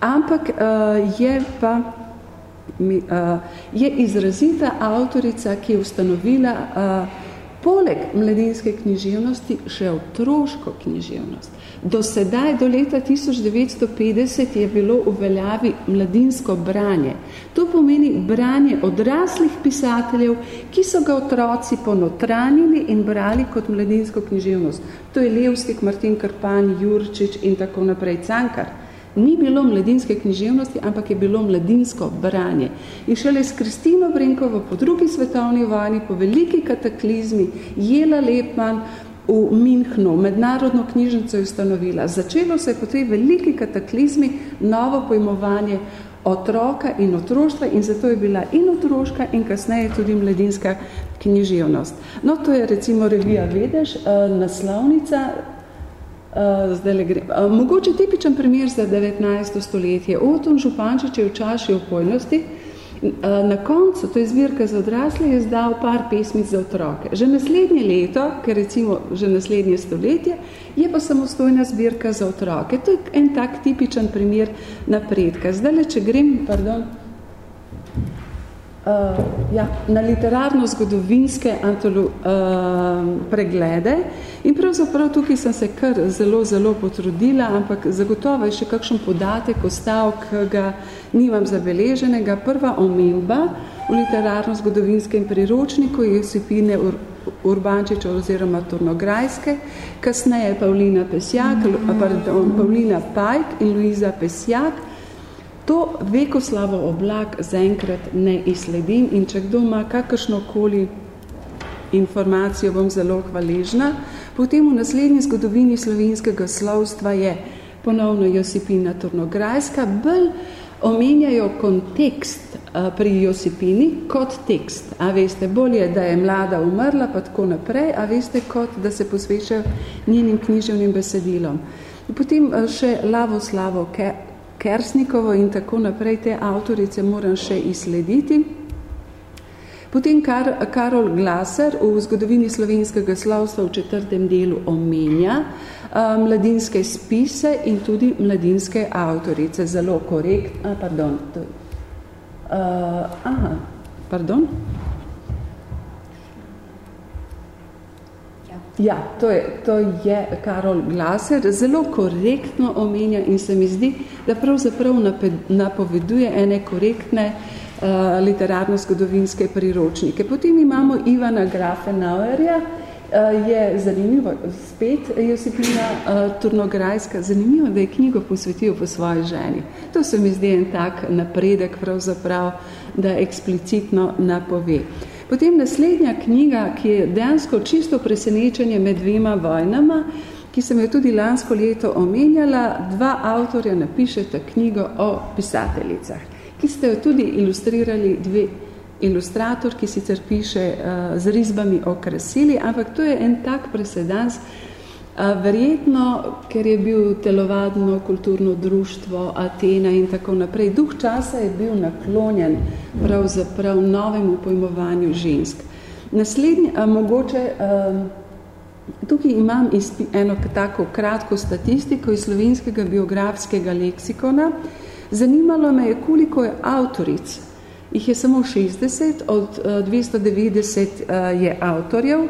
ampak uh, je pa uh, je izrazita avtorica, ki je ustanovila uh, Poleg mladinske književnosti še otroško književnost. Do sedaj, do leta 1950, je bilo v veljavi mladinsko branje. To pomeni branje odraslih pisateljev, ki so ga otroci ponotranili in brali kot mladinsko književnost. To je Levstik, Martin Krpan, Jurčič in tako naprej, Cankar. Ni bilo mladinske književnosti, ampak je bilo mladinsko branje. In šele s Kristino Brinkovo po drugi svetovni vojni, po veliki kataklizmi, Jela Lepman v Minhnu, mednarodno knjižnico je ustanovila. Začelo se je po tej veliki kataklizmi novo pojmovanje otroka in otroštva in zato je bila in otroška in kasneje tudi mladinska književnost. No, to je recimo revija Vedeš, eh, naslovnica Uh, zdaj gre. Uh, mogoče tipičen primer za 19. stoletje. Oton Župančič je v čaši opojnosti. Uh, na koncu, to je zbirka za odrasle, je zdal par pesmic za otroke. Že naslednje leto, ker recimo že naslednje stoletje, je pa samostojna zbirka za otroke. To je en tak tipičen primer napredka. Zdaj, če grem, pardon, uh, ja, na literarno-zgodovinske antolo, uh, preglede in pravzaprav tukaj sem se kar zelo, zelo potrudila, ampak zagotovo je še kakšen podatek ostal, ki ga nimam zabeleženega. Prva omemba v literarno-zgodovinskem priročniku je Josipine Ur Urbančiča oziroma Turnograjske, kasneje Pavlina Pesjak, pardon, Pavlina Pajk in Luiza Pesjak, To Vekoslavo oblak zaenkrat ne izsledim in če kdo ima kakršnokoli informacijo, bom zelo hvaležna. Potem v naslednji zgodovini slovenskega slovstva je ponovno Josipina Tornograjska, bolj omenjajo kontekst pri Josipini kot tekst. A veste, bolje, da je mlada umrla, pa tako naprej, a veste, kot da se posvečajo njenim književnim besedilom. Potem še Lavo Slavo Kersnikovo in tako naprej te avtorice moram še izslediti. Potem Kar, Karol Glaser v zgodovini slovenskega slovstva v četrtem delu omenja uh, mladinske spise in tudi mladinske avtorice. Zelo korekt. A, pardon. To, uh, aha, pardon. Ja, to je, to je Karol Glaser, zelo korektno omenja in se mi zdi, da pravzaprav napoveduje ene korektne uh, literarno-zgodovinske priročnike. Potem imamo Ivana Grafenauerja, uh, je zanimivo, spet Josipina uh, Turnograjska, zanimivo, da je knjigo posvetil po svoji ženi. To se mi zdi en tak napredek pravzaprav, da eksplicitno napove. Potem naslednja knjiga, ki je dejansko čisto presenečenje med dvema vojnama, ki sem jo tudi lansko leto omenjala, dva avtorja napišeta knjigo o pisateljicah, ki ste jo tudi ilustrirali dve ilustrator, ki sicer piše uh, z risbami o krasili, ampak to je en tak presedans, Verjetno, ker je bil telovadno kulturno društvo Atena in tako naprej, duh časa je bil naklonjen pravzaprav novemu pojmovanju žensk. Naslednji, a mogoče, a, tukaj imam izpi, eno tako kratko statistiko iz slovenskega biografskega leksikona. Zanimalo me je, koliko je avtoric. Ih je samo 60, od 290 je avtorjev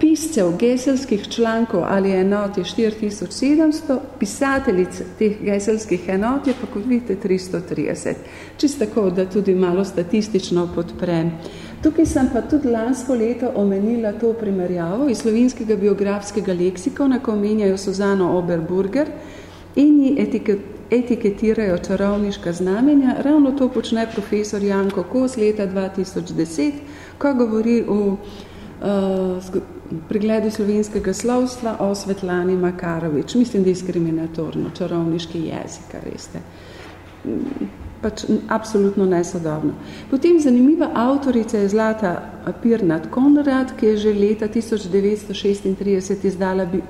piscev geselskih člankov ali enot je 4700, pisateljic teh geselskih enot je pa, kot vidite, 330. Čist tako, da tudi malo statistično podprem. Tukaj sem pa tudi lansko leto omenila to primerjavo iz slovenskega biografskega leksikona, ko omenjajo Suzano Oberburger in ji etiket, etiketirajo čarovniška znamenja. Ravno to počne profesor Janko Kos leta 2010, ko govori o uh, pregledu slovenskega slovstva o Svetlani Makarovič. Mislim, diskriminatorno, čarovniški jezik, veste. Mm, pač absolutno nesodobno. Potem zanimiva avtorica je Zlata Pirnat Konrad, ki je že leta 1936 izdala bi,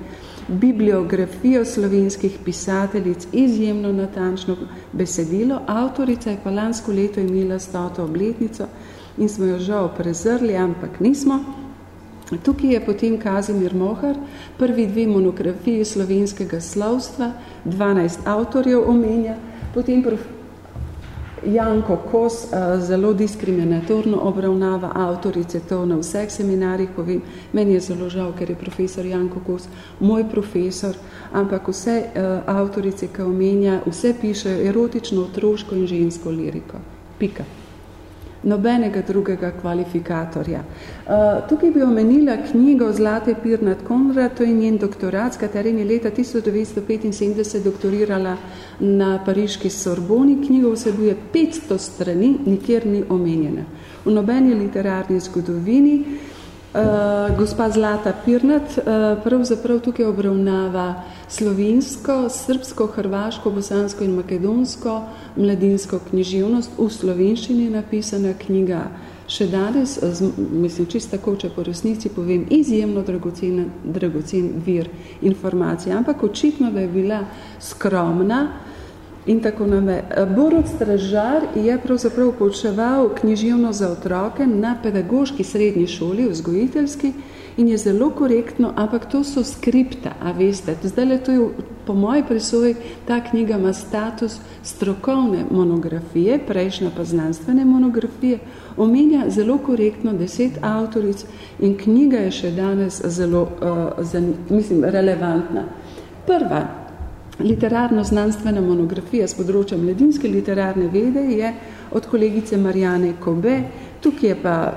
bibliografijo slovenskih pisateljic, izjemno natančno besedilo. Avtorica je pa lansko leto imela stoto obletnico in smo jo žal prezrli, ampak nismo. Tukaj je potem Kazimir Mohar, prvi dve monografiji slovenskega slovstva, 12 avtorjev omenja, potem prof, Janko Kos uh, zelo diskriminatorno obravnava avtorice, to na vseh seminarjih povem. Meni je zelo žal, ker je profesor Janko Kos moj profesor, ampak vse uh, avtorice, ki omenja, vse pišejo erotično, otroško in žensko liriko. Pika nobenega drugega kvalifikatorja. Uh, tukaj bi omenila knjigo Zlate pir nad Konrad, to je njen doktorat, s katerim je leta 1975 doktorirala na pariški Sorboni. Knjiga vsebuje 500 strani, nikjer ni omenjena. V nobeni literarni zgodovini uh, gospa Zlata Pirnat uh, pravzaprav tukaj obravnava slovensko, srbsko, hrvaško, bosansko in makedonsko mladinsko književnost. V slovenščini je napisana knjiga še danes, z, mislim, čisto tako, če po resnici povem, izjemno dragocen, dragocen vir informacije, ampak očitno, da je bila skromna in tako name. Borod Stražar je pravzaprav poučeval književno za otroke na pedagoški srednji šoli, vzgojiteljski, in je zelo korektno, ampak to so skripta, a veste, zdaj le to je po moji presoji, ta knjiga ima status strokovne monografije, prejšnja pa znanstvene monografije, omenja zelo korektno deset avtoric in knjiga je še danes zelo, uh, zan, mislim, relevantna. Prva literarno-znanstvena monografija z področja mladinske literarne vede je od kolegice Marijane Kobe, tukaj je pa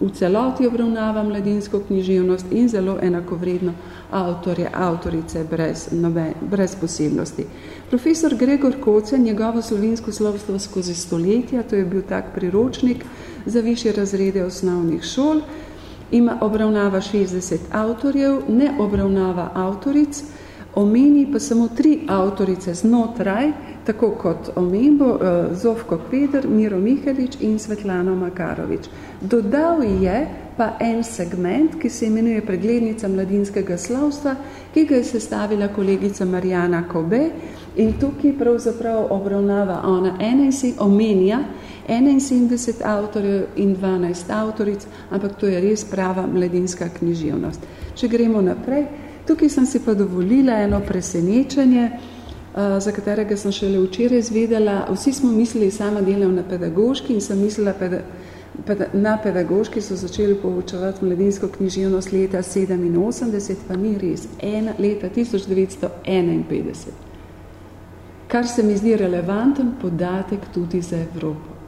v celoti obravnava mladinsko književnost in zelo enakovredno avtorje, avtorice brez, nobe, brez posebnosti. Profesor Gregor Koce, njegovo slovensko slovstvo skozi stoletja, to je bil tak priročnik za više razrede osnovnih šol, ima obravnava 60 avtorjev, ne obravnava avtoric, omeni pa samo tri avtorice znotraj, tako kot omembo eh, Zovko Peder, Miro Mihelič in Svetlano Makarovič. Dodal je pa en segment, ki se imenuje preglednica mladinskega slovstva, ki ga je sestavila kolegica Marijana Kobe in tukaj pravzaprav obravnava ona 71, omenja 71 avtorjev in 12 avtoric, ampak to je res prava mladinska književnost. Če gremo naprej, tukaj sem si pa dovolila eno presenečenje, za katerega sem šele včeraj izvedela. Vsi smo mislili, sama delam na pedagoški in sem mislila, peda, peda, na pedagoški so začeli poučevati mladinsko književnost leta 87, pa ni res, ena, leta 1951. Kar se mi zdi relevanten podatek tudi za Evropo.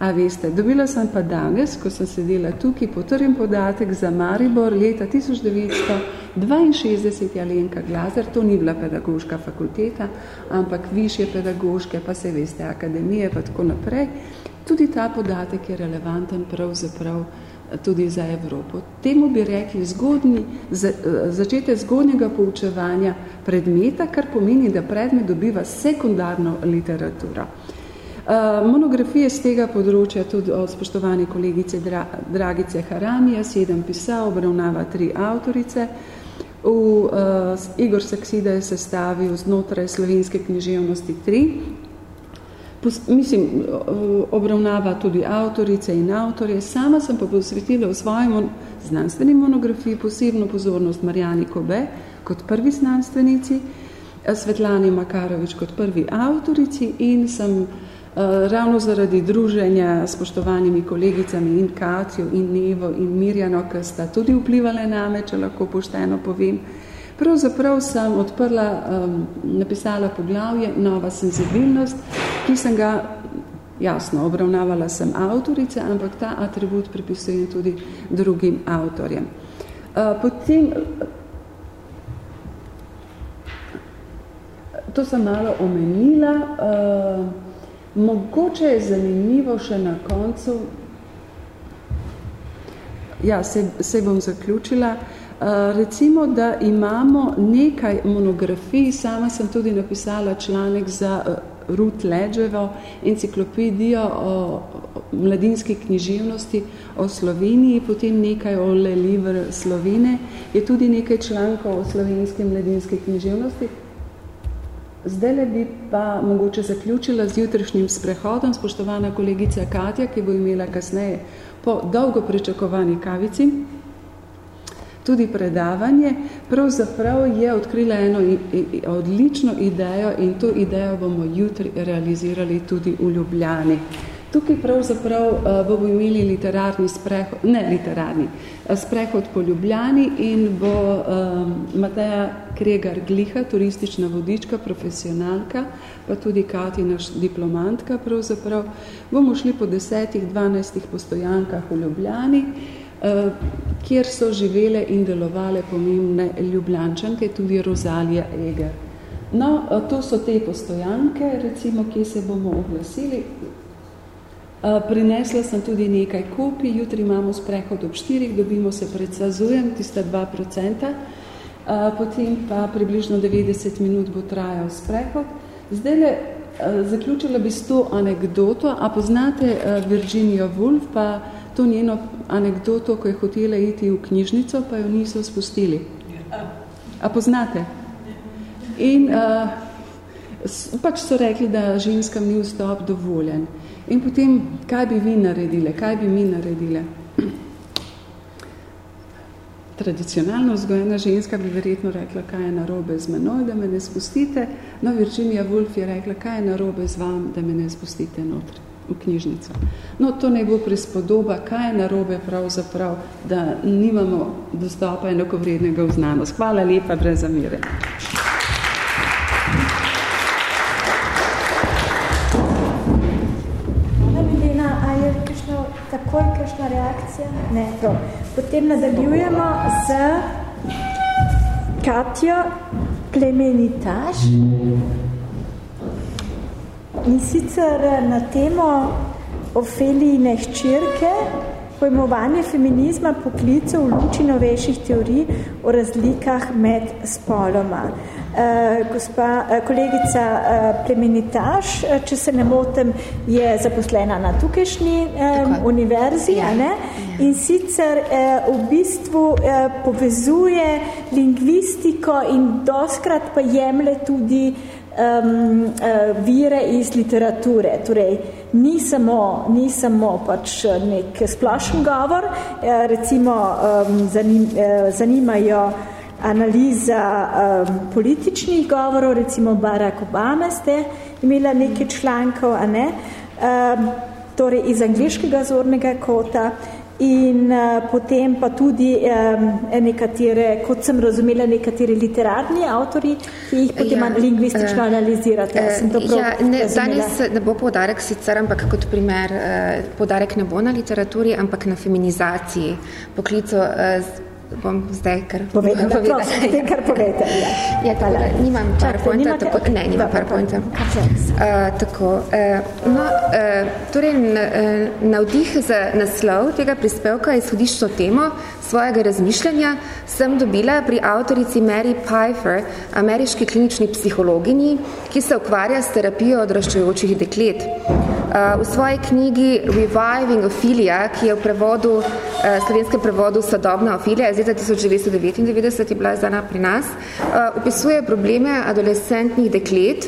A veste, dobila sem pa danes, ko sem sedela tukaj, potrjen podatek za Maribor leta 1962 Jalenka Glazer, to ni bila pedagoška fakulteta, ampak višje pedagoške, pa se veste, akademije, pa tako naprej. Tudi ta podatek je relevanten pravzaprav tudi za Evropo. Temu bi rekli zgodni, začete zgodnjega poučevanja predmeta, kar pomeni, da predmet dobiva sekundarno literaturo. Uh, monografije z tega področja tudi od spoštovane kolegice Dra Dragice Haramija, sedem pisa, obravnava tri avtorice. V, uh, Igor Saksida je sestavil znotraj slovenske književnosti tri. Pos, mislim, obravnava tudi avtorice in avtorje. Sama sem pa posvetila v svoji mon znanstveni monografiji posebno pozornost Marjani Kobe kot prvi znanstvenici, Svetlani Makarovič kot prvi avtorici in sem Eh, ravno zaradi druženja s spoštovanimi kolegicami in Katjo in Nevo in Mirjano, ki sta tudi vplivali name, če lahko pošteno povem. Pravzaprav sem odprla, um, napisala poglavje Nova senzibilnost, ki sem ga, jasno, obravnavala sem avtorice, ampak ta atribut pripisujem tudi drugim avtorjem. Uh, potem, to sem malo omenila, uh, Mogoče je zanimivo še na koncu, ja, se, se bom zaključila, uh, recimo, da imamo nekaj monografij, sama sem tudi napisala članek za uh, Ruth Ledževo enciklopedijo o, o mladinski književnosti o Sloveniji, potem nekaj o Le Livre Slovene, je tudi nekaj člankov o slovenski mladinski književnosti, Zdaj le bi pa mogoče zaključila z jutrišnjim sprehodom, spoštovana kolegica Katja, ki bo imela kasneje po dolgo pričakovani kavici. tudi predavanje, pravzaprav je odkrila eno odlično idejo in to idejo bomo jutri realizirali tudi v Ljubljani. Tukaj pravzaprav uh, bomo imeli literarni sprehod, ne literarni, uh, sprehod po Ljubljani in bo um, Mateja Kregar Gliha, turistična vodička, profesionalka, pa tudi Kati, naš diplomantka pravzaprav, bomo šli po desetih, dvanajstih postojankah v Ljubljani, uh, kjer so živele in delovale pomembne ljubljančanke, tudi Rozalija Eger. No, to so te postojanke, recimo, kje se bomo oglasili, Eh, prinesla sem tudi nekaj kopij, jutri imamo sprehod ob štirih, dobimo se pred Sazujem, tista 2%, eh, potem pa približno 90 minut bo trajal sprehod. Zdaj le, eh, zaključila bi s to anegdoto, a poznate Virginia Woolf, pa to njeno anegdoto, ko je hotela iti v knjižnico, pa jo niso spustili. A poznate? In uh, pač so rekli, da ženskam ni vstop dovoljen. In potem, kaj bi vi naredile, kaj bi mi naredile? Tradicionalno vzgojena ženska bi verjetno rekla, kaj je narobe z menoj, da me ne spustite. No, Virginia Woolf je rekla, kaj je narobe z vam, da me ne spustite notri v knjižnico. No, to ne bo prispodoba, kaj je narobe pravzaprav, da nimamo dostopa enakovrednega v znanost. Hvala lepa, brez zamire.
Reakcija? Ne, prav. Potem nadaljujemo z Katjo Plemenitaš. In sicer na temo Ofelijine hčirke, pojmovanje feminizma poklicov v luči novejših teorij o razlikah med spoloma. Uh, gospa, uh, kolegica uh, Plemenitaš, uh, če se ne motem, je zaposlena na tukajšnji um, univerzi ja. ne? In sicer uh, v bistvu uh, povezuje lingvistiko in doskrat pa jemlje tudi um, uh, vire iz literature. Torej, ni samo, ni samo pač nek splošen govor, uh, recimo um, zanim, uh, zanimajo analiza um, političnih govorov, recimo Barack Obama ste imela nekaj člankov, a ne, um, torej iz angliškega zornega kota in uh, potem pa tudi um, nekatere, kot sem razumela, nekateri literarni avtori, ki jih potem ja, lingvistično uh, analizirate. Uh, sem to ja,
ne, danes ne bo podarek sicer, ampak kot primer, uh, podarek ne bo na literaturi, ampak na feminizaciji poklico uh, bom zdaj kar
povedala. povedala. Prosim, te kar povedala. Ja.
Ja, tako, nimam PowerPointa. Tako, okay. Ne, nimam PowerPointa. Uh, tako, uh, no, uh, torej, navdih za naslov tega prispevka je izhodiščno temo svojega razmišljanja sem dobila pri avtorici Mary Pfeiffer, ameriški klinični psihologinji, ki se ukvarja s terapijo odraščajočih deklet. Uh, v svoji knjigi Reviving Ophelia, ki je v prevodu, uh, slovenskem prevodu Sodobna Ophelia, iz leta 1999 je bila izdana pri nas, uh, opisuje probleme adolescentnih deklet,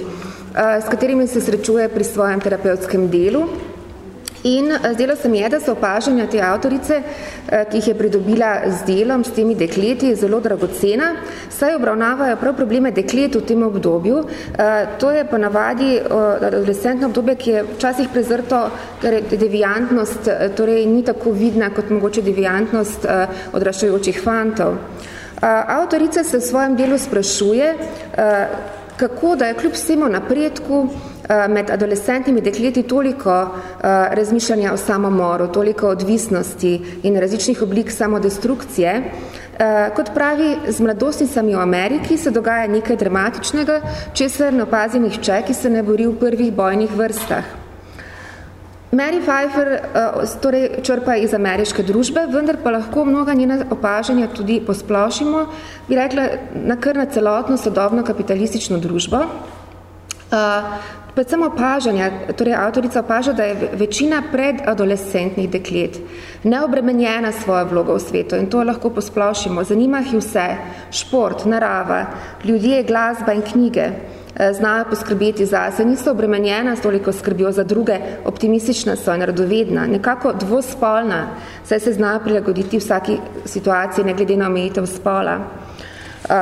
s katerimi se srečuje pri svojem terapevtskem delu. In zdelo se mi je, da so opažanja te avtorice, ki jih je pridobila z delom, s temi dekleti, zelo dragocena, saj obravnavajo prav probleme deklet v tem obdobju. To je pa navadi adolescentno obdobje, ki je včasih prezrto, ker deviantnost torej ni tako vidna kot mogoče deviantnost odraščajočih fantov. Avtorica se v svojem delu sprašuje, kako da je kljub vsemu napredku Eh, med adolescentnimi dekleti toliko uh, razmišljanja o samomoru, toliko odvisnosti in različnih oblik samodestrukcije. Uh, kot pravi, z mladostnicami v Ameriki se dogaja nekaj dramatičnega, česar ne opazi nihče, ki se ne bori v prvih bojnih vrstah. Mary Pfeiffer torej črpa iz ameriške družbe, vendar pa lahko mnoga njena opažanja tudi posplošimo, bi rekla, na kar na celotno sodobno kapitalistično družbo. Predvsem opažanja, torej avtorica opaža, da je večina predadolescentnih deklet neobremenjena svojo vlogo v svetu in to lahko posplošimo. Zanima jih vse, šport, narava, ljudje, glasba in knjige. znajo poskrbeti za se, niso obremenjena s toliko skrbijo za druge, optimistična so in radovedna, nekako dvospolna, saj se znajo prilagoditi vsaki situaciji, ne glede na omejitev spola,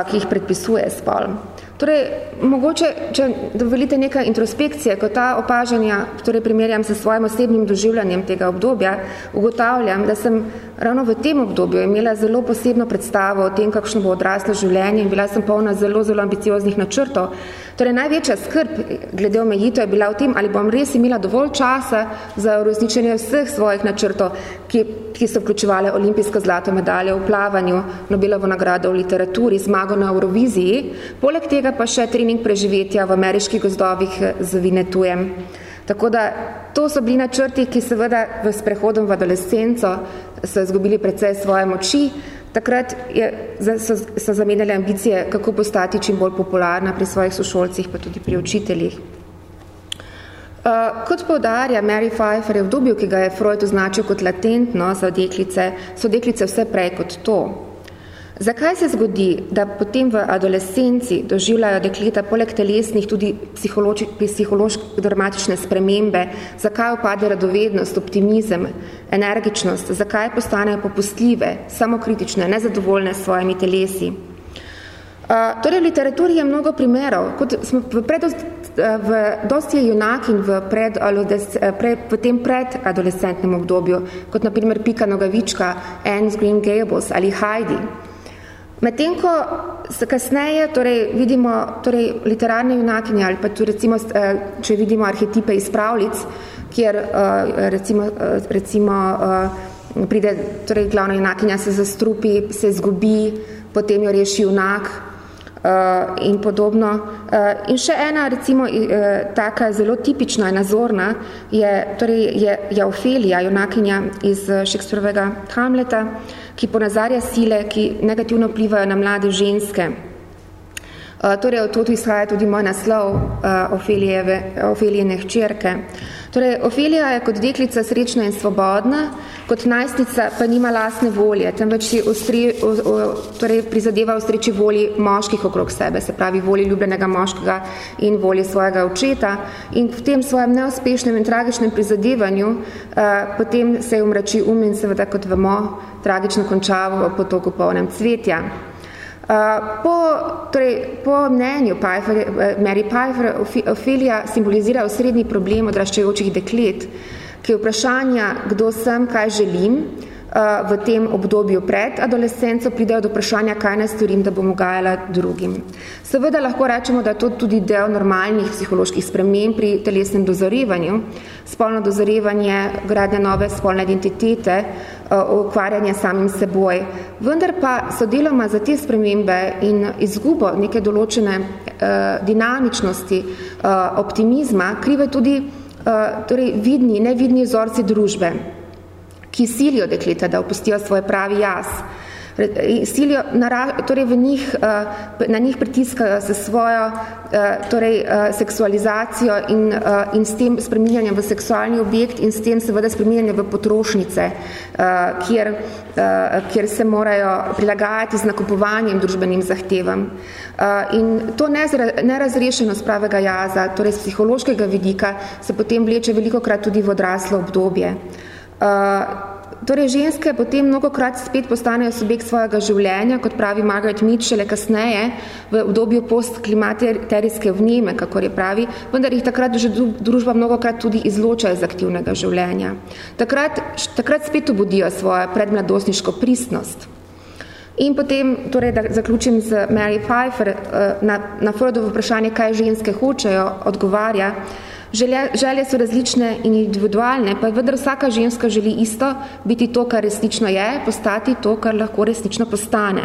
ki jih predpisuje spol. Torej, mogoče, če dovolite nekaj introspekcije, ko ta opažanja torej primerjam se svojim osebnim doživljanjem tega obdobja, ugotavljam, da sem ravno v tem obdobju imela zelo posebno predstavo o tem, kakšno bo odraslo življenje in bila sem polna zelo, zelo ambicioznih načrtov, Torej, največja skrb glede omejitev je bila v tem, ali bom res imela dovolj časa za uresničenje vseh svojih načrtov, ki, ki so vključevale olimpijsko zlato medaljo v plavanju, Nobelovo nagrado v literaturi, zmago na Euroviziji, poleg tega pa še trening preživetja v ameriških gozdovih z Vinetujem. Tako da to so bili načrti, ki seveda v sprehodom v adolescenco so izgubili precej svoje moči, Takrat je, so, so zamenjali ambicije, kako postati čim bolj popularna pri svojih sošolcih, pa tudi pri učiteljih. Uh, kot povdarja Mary Pfeiffer je v dobju, ki ga je Freud označil kot latentno za deklice, so deklice vse prej kot to. Zakaj se zgodi, da potem v adolescenci doživljajo dekleta poleg telesnih tudi psihološke dramatične spremembe? Zakaj upade radovednost, optimizem, energičnost? Zakaj postanejo popustljive, samokritične, nezadovoljne s svojimi telesi? Uh, torej, v literaturi je mnogo primerov. Kot smo v, predost, v dosti je junakin v, pred, pred, v tem predadolescentnem obdobju, kot naprimer Pika Nogavička, Anne Green Gables ali Heidi. Medtem, ko se kasneje torej, vidimo torej, literarne junakinje ali pa tu recimo, eh, če vidimo arhetipe iz pravlic, kjer eh, recimo, eh, recimo pride torej, glavna junakinja, se zastrupi, se izgubi, potem jo reši junak in podobno. In še ena, recimo, taka zelo tipična in nazorna je, torej, je, je Ofelija, junakinja iz Šekspirovega Hamleta, ki ponazarja sile, ki negativno vplivajo na mlade ženske. Uh, torej, od tudi izhaja tudi moj naslov uh, Ofelijeve, Ofelijene hčerke. Torej, Ofelija je kot deklica srečna in svobodna, kot najstnica pa nima lastne volje, temveč si ustri, o, o, torej, prizadeva ustreči volji moških okrog sebe, se pravi volji ljubljenega moškega in volji svojega očeta. In v tem svojem neuspešnem in tragičnem prizadevanju uh, potem se umrači um in seveda, kot vemo, tragično končavo v potoku polnem cvetja. Po, torej, po mnenju Pfeiffer, eh, Mary Pfeiffer, Ophelia simbolizira osrednji problem odraščajočih deklet, ki je vprašanja, kdo sem, kaj želim, Eh, v tem obdobju pred adolescenco pridejo do vprašanja, kaj naj storim, da bom ugajala drugim. Seveda lahko rečemo, da je to tudi del normalnih psiholoških sprememb pri telesnem dozorevanju, spolno dozorevanje, gradnja nove spolne identitete, ukvarjanje samim seboj. Vendar pa so deloma za te spremembe in izgubo neke določene dinamičnosti, optimizma, krive tudi torej vidni, nevidni vzorci družbe ki silijo dekleta, da opustijo svoj pravi jaz. Silijo, torej v njih, eh, na njih pritiskajo za svojo eh, torej, eh, seksualizacijo in, in s tem spreminjanjem v seksualni objekt in s tem seveda spreminjanjem v potrošnice, kjer, kjer se morajo prilagajati z nakupovanjem družbenim zahtevam. In to nerazrešenost pravega jaza, torej z psihološkega vidika, se potem vleče veliko krat tudi v odraslo obdobje. Uh, torej, ženske potem mnogokrat spet postanejo subjekt svojega življenja, kot pravi Margaret šele kasneje v obdobju postklimaterijske vneme, kako je pravi, vendar jih takrat že družba mnogokrat tudi izloča iz aktivnega življenja. Takrat, takrat spet obudijo svojo predmladostniško pristnost. In potem, torej, da zaključim z Mary Pfeiffer, na, na Freudovo vprašanje, kaj ženske hočejo, odgovarja, Želje, želje so različne in individualne, pa vendar vsaka ženska želi isto, biti to, kar resnično je, postati to, kar lahko resnično postane.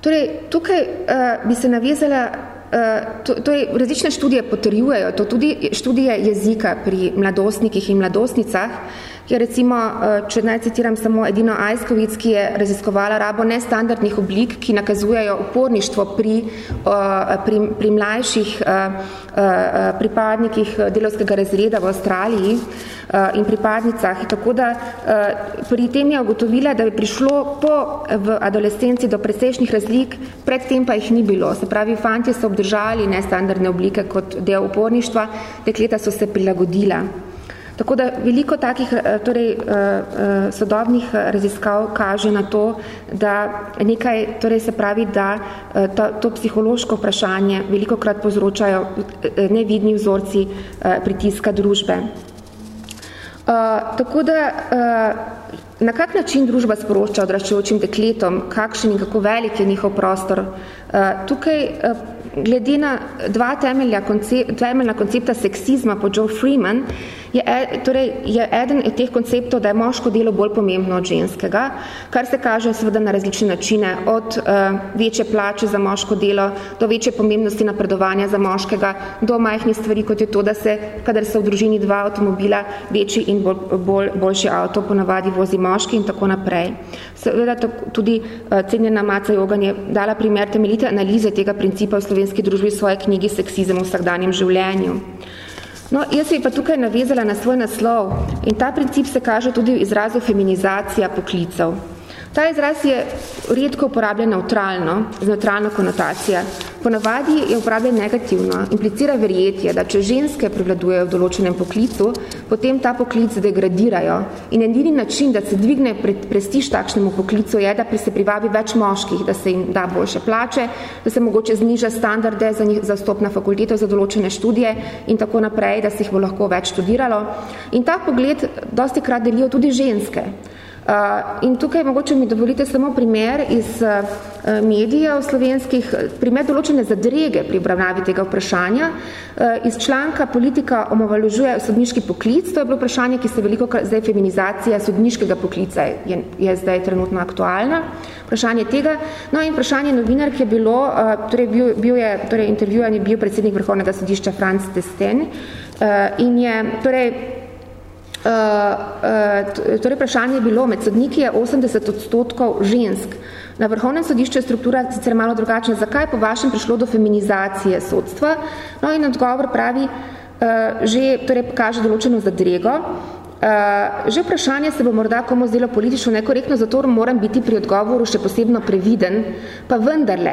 Torej, tukaj uh, bi se navezala, uh, to, to je, različne študije potrjujejo, to tudi študije jezika pri mladostnikih in mladostnicah, je recimo, če naj citiram samo Edino Ajskovic, ki je raziskovala rabo nestandardnih oblik, ki nakazujejo uporništvo pri, pri, pri mlajših pripadnikih delovskega razreda v Avstraliji in pripadnicah. Tako da pri tem je ugotovila, da bi prišlo po v adolescenci do presečnih razlik, predtem pa jih ni bilo. Se pravi, fantje so obdržali nestandardne oblike kot del uporništva, dekleta so se prilagodila. Tako da veliko takih eh, torej, eh, eh, sodobnih raziskav kaže na to, da nekaj, torej se pravi, da to, to psihološko vprašanje veliko krat povzročajo nevidni vzorci pritiska družbe. Tako da na kak način družba sporoča odraščajočim dekletom, kakšen in kako velik je njihov prostor. Tukaj glede na dva temelja temeljna koncepta seksizma po Joe Freeman, je, e, torej, je eden od teh konceptov, da je moško delo bolj pomembno od ženskega, kar se kaže seveda na različne načine, od uh, večje plače za moško delo, do večje pomembnosti napredovanja za moškega, do majhnih stvari, kot je to, da se, kadar so v družini dva avtomobila, večji in bolj, bolj, boljši avto ponavadi vozi moški in tako naprej. Seveda tudi uh, cenjena Maca Jogan je dala primer temeljite analize tega principa v slovenski družbi v svoji knjigi Seksizem v vsakdanjem življenju. No, jaz bi pa tukaj navezala na svoj naslov in ta princip se kaže tudi v izrazu feminizacija poklicev. Ta izraz je redko uporabljen neutralno, z neutralno konotacijo. Ponavadi je uporabljen negativno, implicira verjetje, da če ženske prevladujejo v določenem poklicu, potem ta poklic degradirajo. In edini način, da se dvigne prestiž takšnemu poklicu, je, da se privabi več moških, da se jim da boljše plače, da se mogoče zniža standarde za, njih, za stop na fakulteto za določene študije in tako naprej, da se jih bo lahko več študiralo. In ta pogled dosti krat delijo tudi ženske. In tukaj mogoče mi dovolite samo primer iz uh, medijev slovenskih, primer določene zadrege pri obravnavi tega vprašanja. Uh, iz članka politika omavaložuje sodniški poklic, to je bilo vprašanje, ki se veliko, zdaj feminizacija sodniškega poklica je, je zdaj trenutno aktualna. Vprašanje tega. No in vprašanje novinar, ki je bilo, uh, torej bil, bil je, torej intervjuan je bil predsednik Vrhovnega sodišča Franz Testen in je, torej, torej vprašanje je bilo, med sodniki je 80 odstotkov žensk. Na vrhovnem sodišču je struktura sicer malo drugačna. Zakaj po vašem prišlo do feminizacije sodstva? No in odgovor pravi, uh, že torej kaže določeno zadrego, že vprašanje se bo morda komu zdelo politično nekorektno, zato moram biti pri odgovoru še posebno previden, pa vendarle,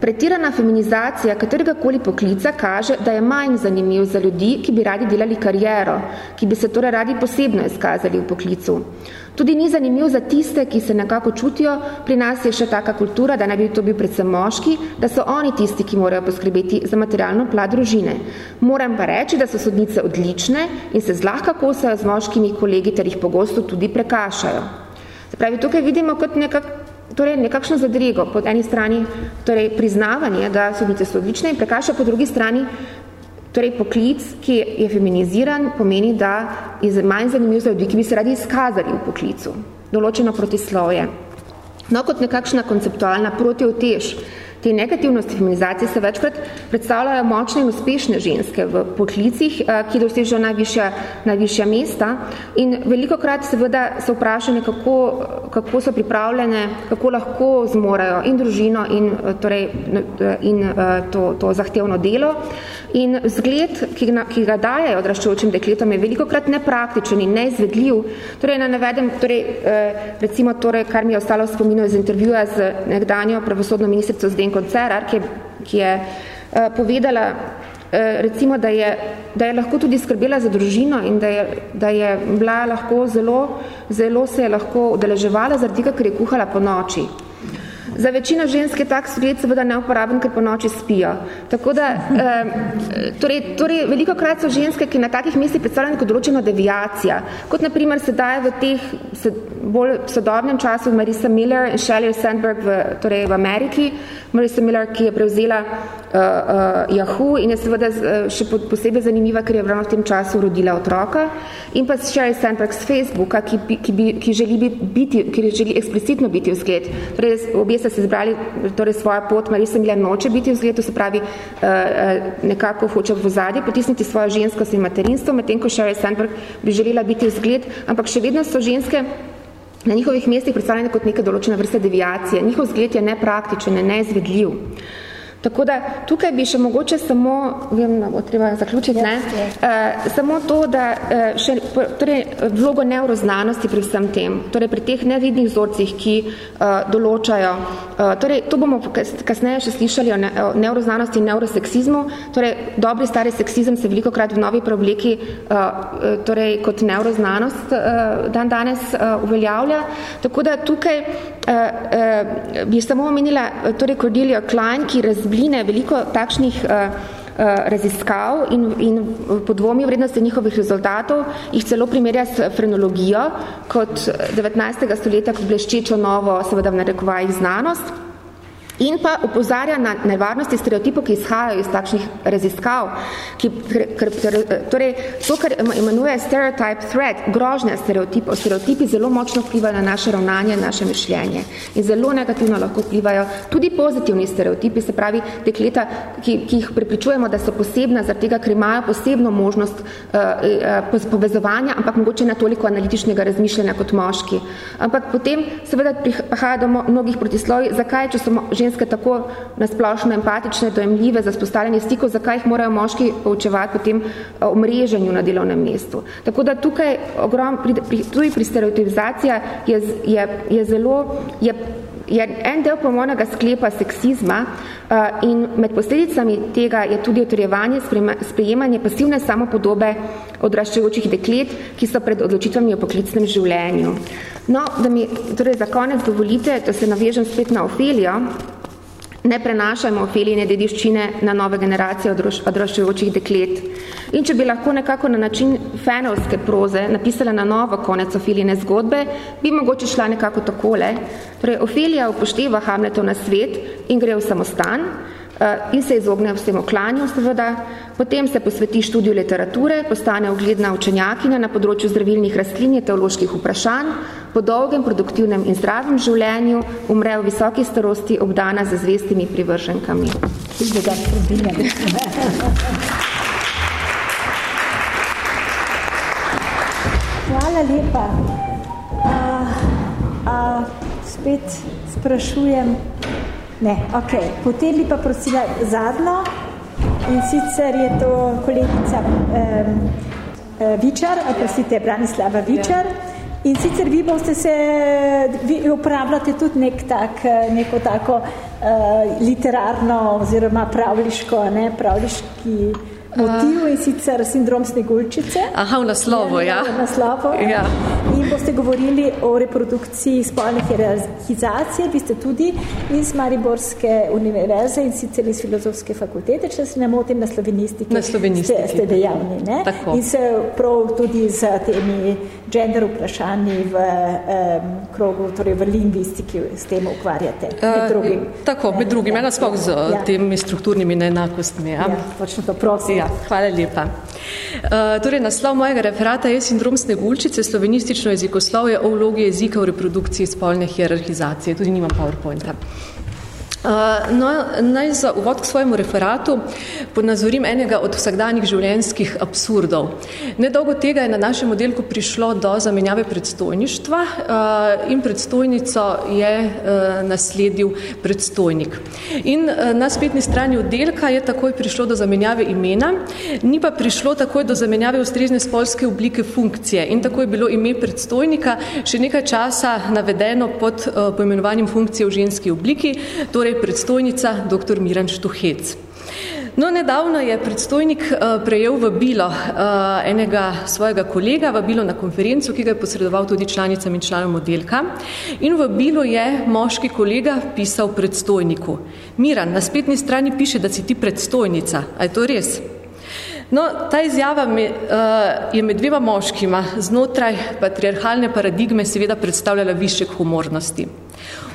pretirana feminizacija katerega koli poklica kaže, da je manj zanimiv za ljudi, ki bi radi delali kariero, ki bi se torej radi posebno izkazali v poklicu. Tudi ni zanimiv za tiste, ki se nekako čutijo, pri nas je še taka kultura, da ne bi to bil predvsem moški, da so oni tisti, ki morajo poskrbeti za materialno plat družine. Moram pa reči, da so sodnice odlične in se zlahka kosajo z moškimi kolegi, ter jih pogosto tudi prekašajo. Se pravi, tukaj vidimo kot nekak, torej nekakšno zadrigo. Po eni strani torej priznavanje, da sodnice so odlične in prekašajo po drugi strani Torej, poklic, ki je feminiziran, pomeni, da je manj zanimiv za ljudi, ki bi se radi izkazali v poklicu. Določeno protislovje. No, kot nekakšna konceptualna protiotež te negativnosti feminizacije se večkrat predstavljajo močne in uspešne ženske v poklicih, eh, ki dosežejo najvišja, najvišja mesta in veliko krat seveda se vprašanje, kako, kako so pripravljene, kako lahko zmorajo in družino in, eh, torej, in eh, to, to zahtevno delo. In zgled, ki ga, ki ga dajejo odraščajočim dekletom, je veliko krat nepraktičen in neizvedljiv. Torej, na navedem, torej, recimo, torej, kar mi je ostalo spominu iz intervjuja z nekdanjo pravosodno ministrico Zdenko Cerar, ki je, ki je uh, povedala, uh, recimo, da je, da je lahko tudi skrbela za družino in da je, da je bila lahko zelo, zelo se je lahko udeleževala zaradi tega, ker je kuhala po noči. Za večino žensk je tak svet seveda neuporaben, ker po noči spijo. Tako da, eh, torej, torej, veliko krat so ženske, ki na takih mestih predstavljajo kot določena deviacija. Kot naprimer se daje v teh se, bolj sodobnem času Marisa Miller in Shelley Sandberg v, torej v Ameriki. Marisa Miller, ki je prevzela uh, uh, Yahoo in je seveda uh, še posebej zanimiva, ker je ravno v tem času rodila otroka. In pa Shelley Sandberg z Facebooka, ki, ki, bi, ki, želi biti, ki želi eksplicitno biti vzgled. Torej, obje sta se zbrali torej svojo pot, Marisa Miller noče biti v zgledu, se pravi nekako hoče v zadje potisniti svojo ženskost in materinstvo, medtem ko Sherry Sandberg bi želela biti v zgled, ampak še vedno so ženske na njihovih mestih predstavljene kot neka določena vrsta deviacije. Njihov zgled je nepraktičen, neizvedljiv. Tako da tukaj bi še mogoče samo, vem, da bo treba zaključiti, ne, uh, samo to, da uh, še, torej, vlogo neuroznanosti pri vsem tem, torej pri teh nevidnih vzorcih, ki uh, določajo, uh, torej to bomo kasneje še slišali o, ne, o neuroznanosti in neuroseksizmu, torej dobri stari seksizem se veliko krat v novi preobleki uh, torej kot neuroznanost uh, dan danes uh, uveljavlja, tako da tukaj bi samo omenila torej Cordelia Klein, ki razbline veliko takšnih raziskav in, in podvomi vrednosti njihovih rezultatov, jih celo primerja s frenologijo kot 19. stoletja kot bleščečo novo, seveda v narekovajih znanost in pa upozarja na nevarnosti stereotipov, ki izhajajo iz takšnih raziskav, ki, kr, torej to, kar imenuje stereotype threat, grožnja stereotipov, stereotipi zelo močno vplivajo na naše ravnanje, naše mišljenje. In zelo negativno lahko vplivajo tudi pozitivni stereotipi, se pravi dekleta, ki, ki jih pripričujemo, da so posebna, zaradi tega, ker imajo posebno možnost uh, uh, povezovanja, ampak mogoče na toliko analitičnega razmišljanja kot moški. Ampak potem seveda prihaja do mnogih protislovi, zakaj, če so ženske ženske tako nasplošno empatične, dojemljive za spostavljanje stikov, zakaj jih morajo moški poučevati potem o mreženju na delovnem mestu. Tako da tukaj ogrom, tudi pri stereotipizacija je, je, je zelo, je, je en del pomornega sklepa seksizma uh, in med posledicami tega je tudi otrjevanje, sprejemanje pasivne samopodobe odraščajočih deklet, ki so pred odločitvami o poklicnem življenju. No, da mi torej za konec dovolite, da se navežem spet na Ofelijo, ne prenašajmo Ofeline dediščine na nove generacije odraščujočih deklet. In če bi lahko nekako na način fenovske proze napisala na novo konec Ofeline zgodbe, bi mogoče šla nekako takole. Torej, Ofelija upošteva Hamletov na svet in gre v samostan, in se izogne vsem oklanju, seveda. Potem se posveti študiju literature, postane ogledna učenjakinja na področju zdravilnih rastlin in teoloških vprašanj, po dolgem, produktivnem in zdravem življenju umre v visoki starosti obdana z zvestimi privrženkami.
Hvala lepa. A, a, spet sprašujem, Ne, ok. Potem bi pa prosila zadnjo in sicer je to kolegica um, Vičar, prosite, Branislava Vičar. In sicer vi boste se, vi upravljate tudi nek tak, neko tako uh, literarno oziroma pravliško, ne, pravliški motiv in sicer sindrom sneguljčice.
Aha, v naslovu, ja.
V naslovu.
Ja.
In boste govorili o reprodukciji spolne hierarhizacije. Vi ste tudi iz Mariborske univerze in sicer iz filozofske fakultete, če se ne motim, na slovenistiki.
Na slovenistiki.
Ste, ste dejavni, ne?
Tako.
In se prav tudi z temi gender vprašanji v um, krogu, torej v lingvistiki s tem ukvarjate. Med drugim.
Uh, tako, med drugim. Ena spok z ja. temi strukturnimi neenakostmi. Ja,
ja točno to, prosim.
Ja, hvala lepa. Uh, torej, naslov mojega referata je sindrom sneguljčice, slovenistično jezikoslovje o vlogi jezika v reprodukciji spolne hierarhizacije. Tudi nimam PowerPointa. Uh, no, naj za uvod k svojemu referatu ponazorim enega od vsakdanjih življenjskih absurdov. Nedolgo tega je na našem modelku prišlo do zamenjave predstojništva uh, in predstojnico je uh, nasledil predstojnik. In na spletni strani oddelka je takoj prišlo do zamenjave imena, ni pa prišlo takoj do zamenjave ustrezne spolske oblike funkcije in tako je bilo ime predstojnika še nekaj časa navedeno pod poimenovanjem funkcije v ženski obliki, torej torej predstojnica dr. Miran Štuhec. No, nedavno je predstojnik uh, prejel vabilo uh, enega svojega kolega, vabilo na konferencu, ki ga je posredoval tudi članicam in članom oddelka. In vabilo je moški kolega pisal predstojniku. Miran, na spletni strani piše, da si ti predstojnica. A je to res? No, ta izjava me, uh, je med dvema moškima znotraj patriarhalne paradigme seveda predstavljala višek humornosti.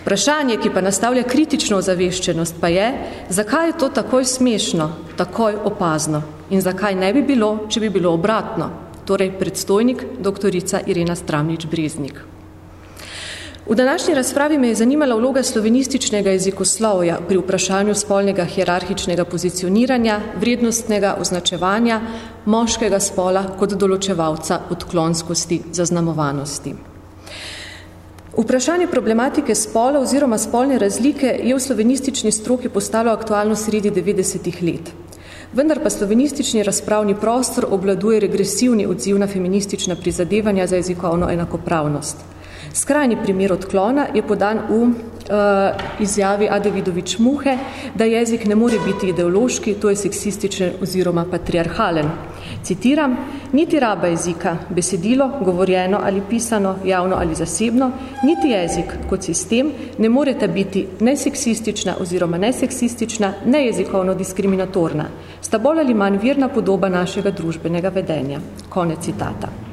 Vprašanje, ki pa nastavlja kritično ozaveščenost, pa je, zakaj je to takoj smešno, takoj opazno in zakaj ne bi bilo, če bi bilo obratno, torej predstojnik doktorica Irena Stramnič Breznik. V današnji razpravi me je zanimala vloga slovenističnega jezikoslovja pri vprašanju spolnega hierarhičnega pozicioniranja, vrednostnega označevanja moškega spola kot določevalca odklonskosti zaznamovanosti. Vprašanje problematike spola oziroma spolne razlike je v slovenistični stroki postalo aktualno sredi 90-ih let. Vendar pa slovenistični razpravni prostor obladuje regresivni odziv na feministična prizadevanja za jezikovno enakopravnost – Skrajni primer odklona je podan v uh, izjavi Adevidovič Muhe, da jezik ne more biti ideološki, to je seksističen oziroma patriarhalen. Citiram, niti raba jezika, besedilo, govorjeno ali pisano, javno ali zasebno, niti jezik kot sistem ne moreta biti ne seksistična oziroma ne seksistična, ne jezikovno diskriminatorna. Sta bolj ali manj virna podoba našega družbenega vedenja. Konec citata.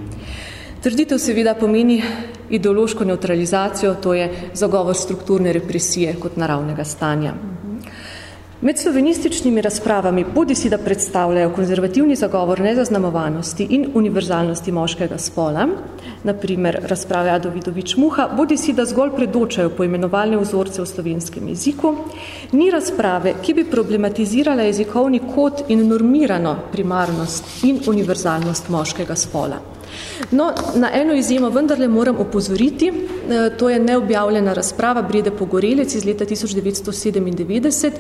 Trditev seveda pomeni ideološko neutralizacijo, to je zagovor strukturne represije kot naravnega stanja. Med slovenističnimi razpravami bodi si, da predstavljajo konzervativni zagovor nezaznamovanosti in univerzalnosti moškega spola, naprimer razprave Adovidovič Muha, bodi si, da zgolj predočajo poimenovalne vzorce v slovenskem jeziku, ni razprave, ki bi problematizirala jezikovni kod in normirano primarnost in univerzalnost moškega spola. No, na eno izjemo vendarle moram opozoriti, e, to je neobjavljena razprava Brede Pogorelec iz leta 1997,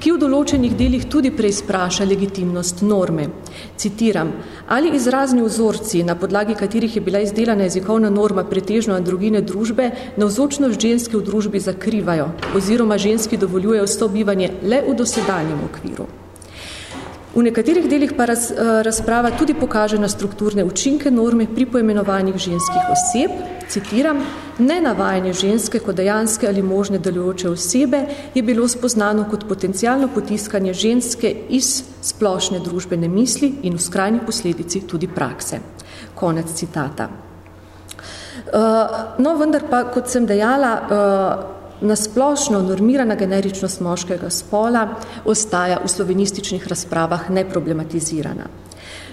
ki v določenih delih tudi preizpraša legitimnost norme. Citiram, ali izrazni vzorci, na podlagi katerih je bila izdelana jezikovna norma pretežno androgine družbe, navzočnost ženske v družbi zakrivajo oziroma ženski dovoljujejo sobivanje le v dosedanjem okviru. V nekaterih delih pa raz, eh, razprava tudi pokaže na strukturne učinke norme pri poimenovanjih ženskih oseb, citiram, nenavajanje ženske kot dejanske ali možne delujoče osebe je bilo spoznano kot potencijalno potiskanje ženske iz splošne družbene misli in v skrajni posledici tudi prakse. Konec citata. Uh, no, vendar pa, kot sem dejala, uh, nasplošno normirana generičnost moškega spola ostaja v slovenističnih razpravah neproblematizirana.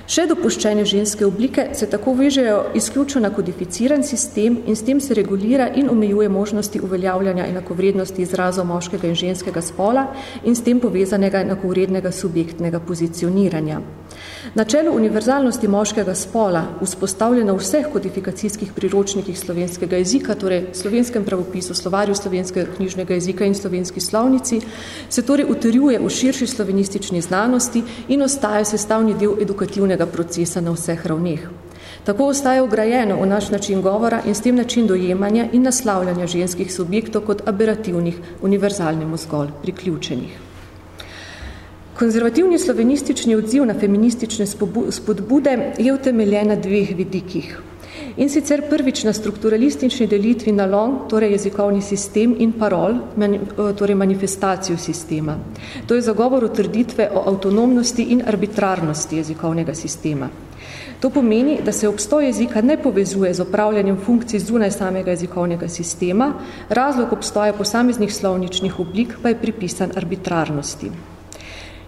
Še dopuščene ženske oblike se tako vežejo izključno na kodificiran sistem in s tem se regulira in omejuje možnosti uveljavljanja enakovrednosti izrazov moškega in ženskega spola in s tem povezanega enakovrednega subjektnega pozicioniranja. Načelo univerzalnosti moškega spola, vzpostavljeno v vseh kodifikacijskih priročnikih slovenskega jezika, torej slovenskem pravopisu, slovarju slovenskega knjižnega jezika in slovenski slovnici, se torej utrjuje v širši slovenistični znanosti in ostaja sestavni del edukativnega procesa na vseh ravneh. Tako ostaje ugrajeno v naš način govora in s tem način dojemanja in naslavljanja ženskih subjektov kot aberativnih, univerzalnemu zgolj priključenih. Konzervativni slovenistični odziv na feministične spodbude je utemeljen na dveh vidikih. In sicer prvič na strukturalistični delitvi na long, torej jezikovni sistem in parol, torej manifestacijo sistema. To je zagovor o trditve o avtonomnosti in arbitrarnosti jezikovnega sistema. To pomeni, da se obstoj jezika ne povezuje z opravljanjem funkcij zunaj samega jezikovnega sistema, razlog obstoja posameznih slovničnih oblik pa je pripisan arbitrarnosti.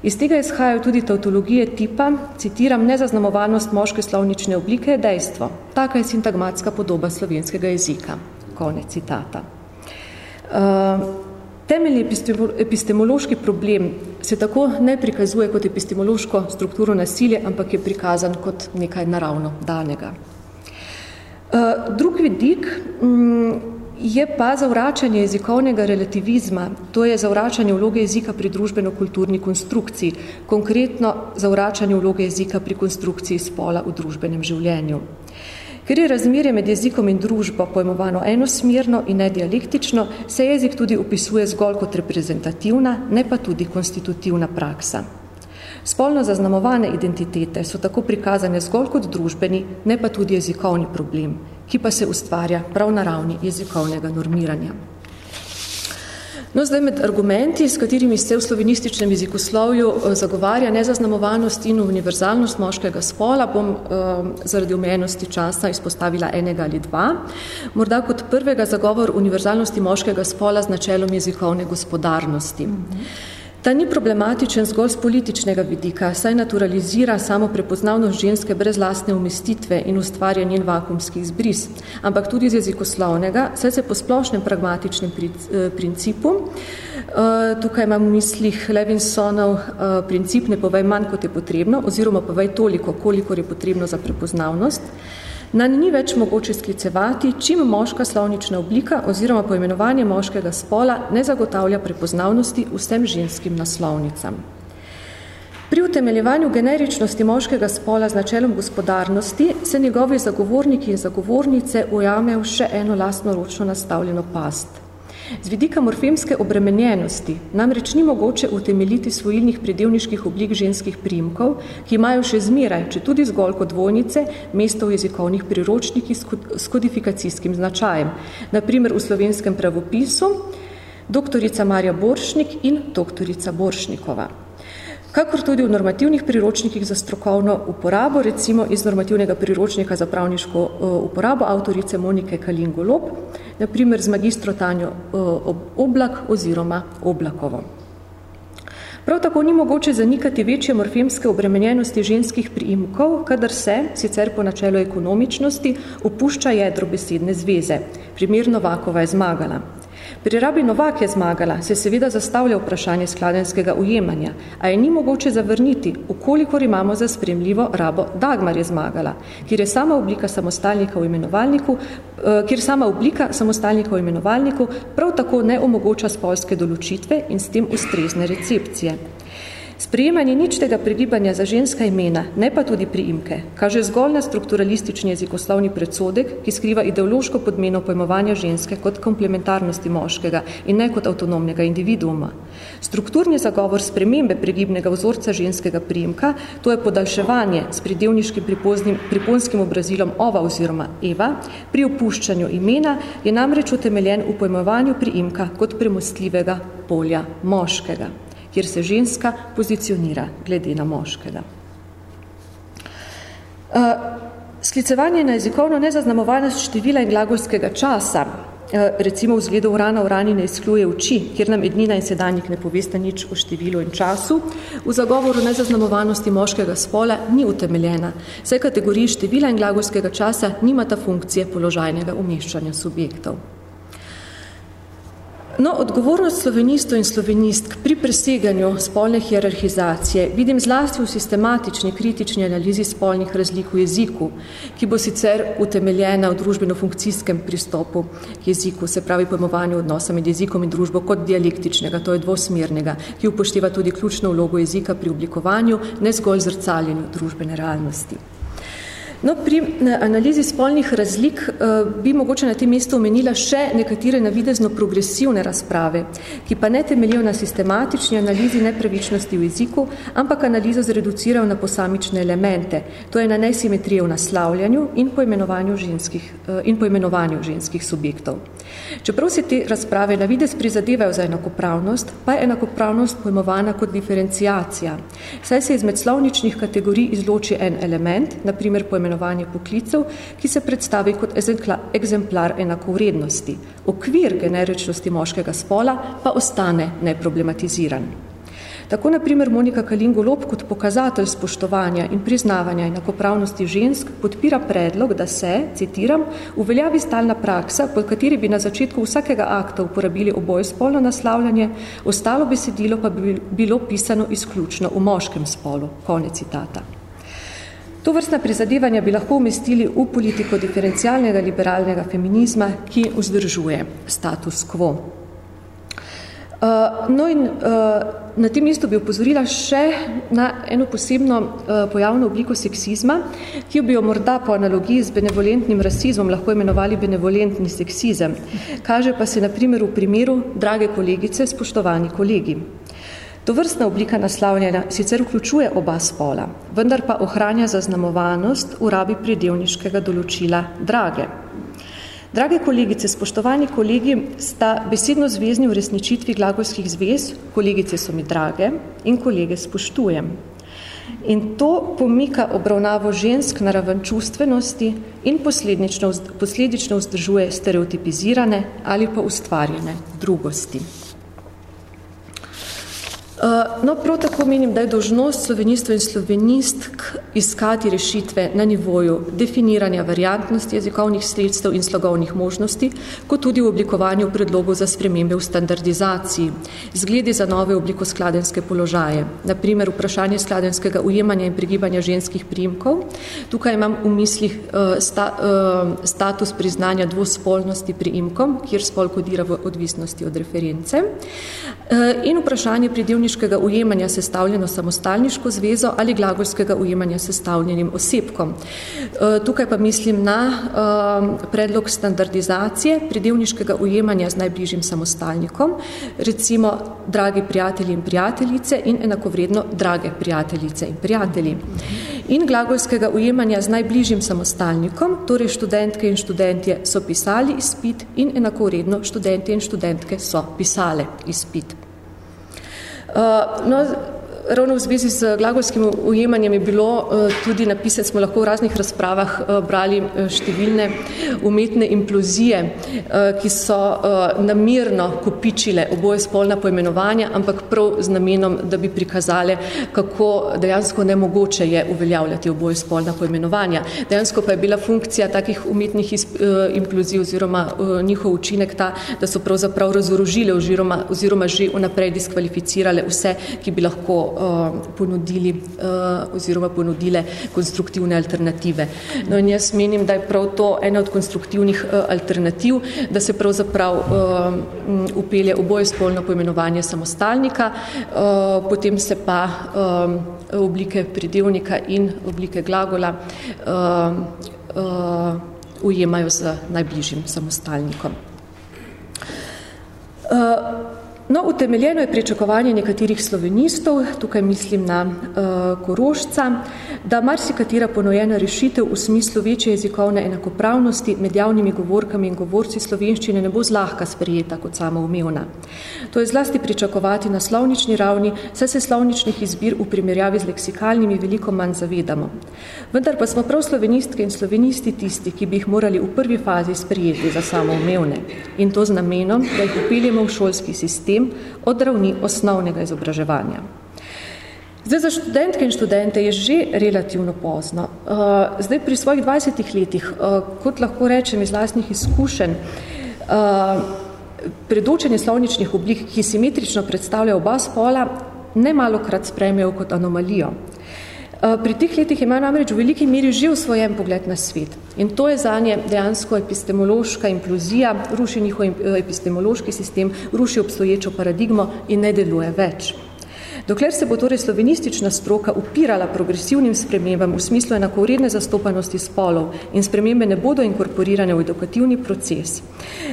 Iz tega izhajajo tudi tautologije tipa, citiram, nezaznamovanost moške slovnične oblike je dejstvo. Taka je sintagmatska podoba slovenskega jezika. Konec citata. Uh, temeljni epistemološki problem se tako ne prikazuje kot epistemološko strukturo nasilje, ampak je prikazan kot nekaj naravno danega. Uh, drug vidik, um, Je pa zavračanje jezikovnega relativizma, to je zavračanje vloge jezika pri družbeno-kulturni konstrukciji, konkretno zavračanje vloge jezika pri konstrukciji spola v družbenem življenju. Ker je razmerje med jezikom in družbo pojmovano enosmerno in nedialektično, se jezik tudi opisuje zgolj kot reprezentativna, ne pa tudi konstitutivna praksa. Spolno zaznamovane identitete so tako prikazane zgolj kot družbeni, ne pa tudi jezikovni problem, ki pa se ustvarja prav na ravni jezikovnega normiranja. No, zdaj med argumenti, s katerimi se v slovenističnem jezikoslovju eh, zagovarja nezaznamovanost in univerzalnost moškega spola, bom eh, zaradi omejenosti časa izpostavila enega ali dva. Morda kot prvega zagovor univerzalnosti moškega spola z načelom jezikovne gospodarnosti. Ta ni problematičen zgolj z političnega vidika, saj naturalizira samo prepoznavnost ženske brez lastne umestitve in ustvarja njen vakumski izbris, ampak tudi z jezikoslovnega, saj se po splošnem pragmatičnem eh, principu, eh, tukaj imam v mislih Levinsonov eh, princip ne povej manj, kot je potrebno, oziroma povej toliko, koliko je potrebno za prepoznavnost, Na ni več mogoče sklicevati, čim moška slovnična oblika oziroma poimenovanje moškega spola ne zagotavlja prepoznavnosti vsem ženskim naslovnicam. Pri utemeljevanju generičnosti moškega spola z načelom gospodarnosti se njegovi zagovorniki in zagovornice ujamejo še eno lastno ročno nastavljeno past – Z vidika morfemske obremenjenosti namreč ni mogoče utemeljiti svojilnih predelniških oblik ženskih primkov, ki imajo še zmeraj, če tudi zgolj kot dvojnice, mesto v jezikovnih priročnikih s kodifikacijskim značajem. Naprimer v slovenskem pravopisu doktorica Marja Boršnik in doktorica Boršnikova kakor tudi v normativnih priročnikih za strokovno uporabo, recimo iz normativnega priročnika za pravniško uh, uporabo avtorice Monike Kalingolob, naprimer z magistro Tanjo uh, Oblak oziroma Oblakovo. Prav tako ni mogoče zanikati večje morfemske obremenjenosti ženskih priimkov, kadar se, sicer po načelu ekonomičnosti, upušča jedro besedne zveze. Primer Novakova je zmagala. Pri rabi Novak je zmagala, se seveda zastavlja vprašanje skladenskega ujemanja, a je ni mogoče zavrniti, ukolikor imamo za spremljivo rabo Dagmar je zmagala, kjer je sama oblika samostalnika v imenovalniku, eh, kjer sama oblika samostalnika v imenovalniku prav tako ne omogoča spolske določitve in s tem ustrezne recepcije. Sprejemanje ničtega pregibanja za ženska imena, ne pa tudi priimke, kaže zgolj na strukturalistični jezikoslovni predsodek, ki skriva ideološko podmeno pojmovanja ženske kot komplementarnosti moškega in ne kot avtonomnega individuuma. Strukturni zagovor spremembe pregibnega vzorca ženskega priimka, to je podaljševanje s pridelniškim priponskim obrazilom ova oziroma eva, pri opuščanju imena je namreč utemeljen v pojmovanju priimka kot premostljivega polja moškega kjer se ženska pozicionira glede na moškega. Uh, sklicevanje na jezikovno nezaznamovanost števila in glagolskega časa, uh, recimo v zgledu urana urani ne izkljuje oči, kjer nam ednina in sedanjik ne povesta nič o številu in času, v zagovoru nezaznamovanosti moškega spola ni utemeljena, saj kategoriji števila in glagolskega časa nimata funkcije položajnega umeščanja subjektov. No, odgovornost slovenistov in slovenistk pri preseganju spolne hierarhizacije vidim zlasti v sistematični kritični analizi spolnih razlik v jeziku, ki bo sicer utemeljena v družbeno-funkcijskem pristopu k jeziku, se pravi pojmovanju odnosa med jezikom in družbo kot dialektičnega, to je dvosmernega, ki upošteva tudi ključno vlogo jezika pri oblikovanju, ne zgolj zrcaljenju družbene realnosti. No, pri analizi spolnih razlik eh, bi mogoče na tem mestu omenila še nekatere navidezno progresivne razprave, ki pa ne temeljijo na sistematični analizi nepravičnosti v jeziku, ampak analizo zreducirajo na posamične elemente, to je na nesimetrije v naslavljanju in poimenovanju ženskih, eh, in poimenovanju ženskih subjektov. Čeprav se te razprave navidez prizadevajo za enakopravnost, pa je enakopravnost pojmovana kot diferencijacija, saj se izmed slovničnih kategorij izloči en element, na primer poimenovanje poklicev, ki se predstavi kot exemplar enakovrednosti. Okvir generičnosti moškega spola pa ostane neproblematiziran. Tako na primer Monika Kalingo-Lob kot pokazatelj spoštovanja in priznavanja enakopravnosti žensk podpira predlog, da se, citiram, uveljavi stalna praksa, pod kateri bi na začetku vsakega akta uporabili oboje spolno naslavljanje, ostalo besedilo pa bi bilo pisano izključno v moškem spolu. Konec citata. To vrstna prizadevanja bi lahko umestili v politiko diferencialnega liberalnega feminizma, ki vzdržuje status quo. Uh, no in uh, na tem mestu bi upozorila še na eno posebno uh, pojavno obliko seksizma, ki bi jo morda po analogiji z benevolentnim rasizmom lahko imenovali benevolentni seksizem. Kaže pa se na primer v primeru drage kolegice, spoštovani kolegi. To vrstna oblika naslavljanja sicer vključuje oba spola, vendar pa ohranja zaznamovanost v rabi predelniškega določila drage. Drage kolegice, spoštovani kolegi, sta besedno zvezni v resničitvi glagolskih zvez, kolegice so mi drage in kolege spoštujem. In to pomika obravnavo žensk na raven čustvenosti in posledično, posledično vzdržuje stereotipizirane ali pa ustvarjene drugosti. Uh, no, prav tako menim, da je dožnost slovenistov in slovenistk iskati rešitve na nivoju definiranja variantnosti jezikovnih sredstev in slogovnih možnosti, kot tudi v oblikovanju predlogov za spremembe v standardizaciji, zgledi za nove obliko skladenske položaje, naprimer vprašanje skladenskega ujemanja in prigibanja ženskih primkov. Tukaj imam v mislih uh, sta, uh, status priznanja dvospolnosti priimkom, kjer spol kodira v odvisnosti od reference, in vprašanje pridevnih glagolniškega ujemanja sestavljeno samostalniško zvezo ali glagolskega ujemanja sestavljenim osebkom. E, tukaj pa mislim na e, predlog standardizacije pridevniškega ujemanja z najbližjim samostalnikom, recimo dragi prijatelji in prijateljice in enakovredno drage prijateljice in prijatelji. In glagolskega ujemanja z najbližjim samostalnikom, torej študentke in študentje so pisali izpit in enakovredno študentje in študentke so pisale izpit. Uh, no, ravno v zvezi z glagolskim ujemanjem je bilo eh, tudi napisati, smo lahko v raznih razpravah eh, brali eh, številne umetne implozije, ki so namirno kopičile oboje spolna poimenovanja, ampak prav z namenom, da bi prikazale, kako dejansko nemogoče je uveljavljati oboje spolna poimenovanja. Dejansko pa je bila funkcija takih umetnih implozij oziroma njihov učinek ta, da so pravzaprav razorožile oziroma, oziroma že vnaprej diskvalificirale vse, ki bi lahko ponudili uh, oziroma ponudile konstruktivne alternative. No in jaz menim, da je prav to ena od konstruktivnih uh, alternativ, da se pravzaprav uh, upelje oboje spolno poimenovanje samostalnika, uh, potem se pa uh, oblike pridevnika in oblike glagola uh, uh, ujemajo z najbližjim samostalnikom. No, utemeljeno je pričakovanje nekaterih slovenistov, tukaj mislim na uh, Korošca, da marsikatera ponojena rešitev v smislu večje jezikovne enakopravnosti med javnimi govorkami in govorci slovenščine ne bo zlahka sprejeta kot samoumevna. To je zlasti pričakovati na slovnični ravni, saj se slovničnih izbir v primerjavi z leksikalnimi veliko manj zavedamo. Vendar pa smo prav slovenistke in slovenisti tisti, ki bi jih morali v prvi fazi sprejeti za samoumevne in to z namenom, da jih upeljemo v šolski sistem sistem od ravni osnovnega izobraževanja. Zdaj, za študentke in študente je že relativno pozno. Uh, zdaj, pri svojih 20 letih, uh, kot lahko rečem iz lastnih izkušenj, uh, predočenje slovničnih oblik, ki simetrično predstavlja oba spola, ne malokrat sprejmejo kot anomalijo. Eh, pri teh letih imajo namreč v veliki meri že usvojen pogled na svet. In to je zanje dejansko epistemološka implozija, ruši njihov eh, epistemološki sistem, ruši obstoječo paradigmo in ne deluje več. Dokler se bo torej slovenistična stroka upirala progresivnim spremembam v smislu enakovredne zastopanosti spolov in spremembe ne bodo inkorporirane v edukativni proces,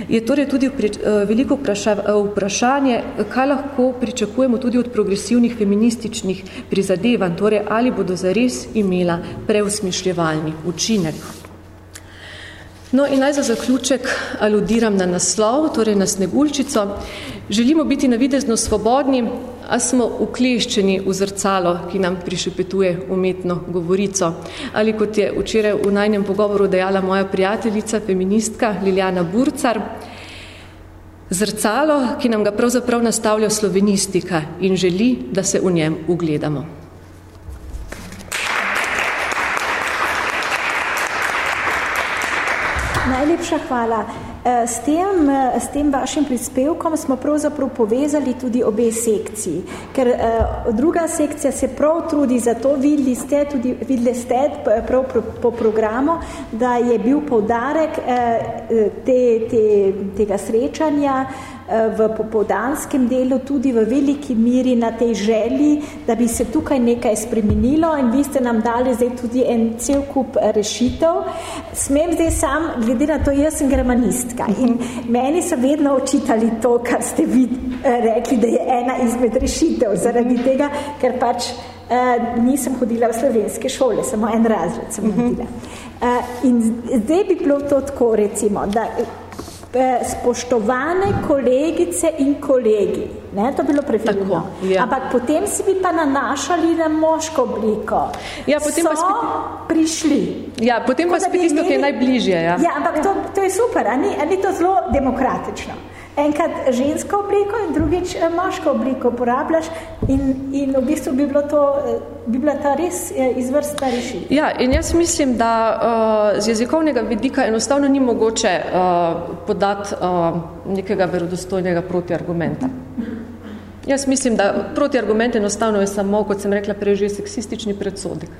je torej tudi eh, veliko vprašanje, kaj lahko pričakujemo tudi od progresivnih feminističnih prizadevanj, torej ali bodo zares imela preusmišljevalni učinek. No in naj za zaključek aludiram na naslov, torej na Snegulčico. Želimo biti navidezno svobodni, a smo ukleščeni v zrcalo, ki nam prišepetuje umetno govorico. Ali kot je včeraj v najnem pogovoru dejala moja prijateljica, feministka Liljana Burcar, zrcalo, ki nam ga pravzaprav nastavlja slovenistika in želi, da se v njem ugledamo.
Najlepša hvala. Eh, s tem, eh, s tem vašim prispevkom smo pravzaprav povezali tudi obe sekciji, ker uh, druga sekcija se prav trudi za to, videli ste, tudi, videli ste prav po, programu, da je bil poudarek uh, te, te, tega srečanja v popodanskem delu tudi v veliki miri na tej želji, da bi se tukaj nekaj spremenilo in vi ste nam dali zdaj tudi en cel kup rešitev. Smem zdaj sam, glede na to, jaz sem germanistka in meni so vedno očitali to, kar ste vi eh, rekli, da je ena izmed rešitev zaradi tega, ker pač uh, nisem hodila v slovenske šole, samo en razred sem hodila. Uh, in zdaj bi bilo to tako, recimo, da Eh, spoštovane kolegice in kolegi. Ne, to je bilo prefiljeno. Ja. Ampak potem si bi pa nanašali na moško obliko.
Ja, potem
so
pa spet...
prišli.
Ja, potem pa spet isto, ki je najbližje. Ja,
ja ampak ja. To, to je super, a ni, a ni to zelo demokratično. Enkrat žensko obliko in drugič eh, moško obliko uporabljaš in, in v bistvu bi, bilo to, eh, bi bila ta res eh, izvrsta rešitev.
Ja, in jaz mislim, da uh, z jezikovnega vidika enostavno ni mogoče uh, podati uh, nekega verodostojnega protiargumenta. Jaz mislim, da protiargument enostavno je samo, kot sem rekla, prej že seksistični predsodek.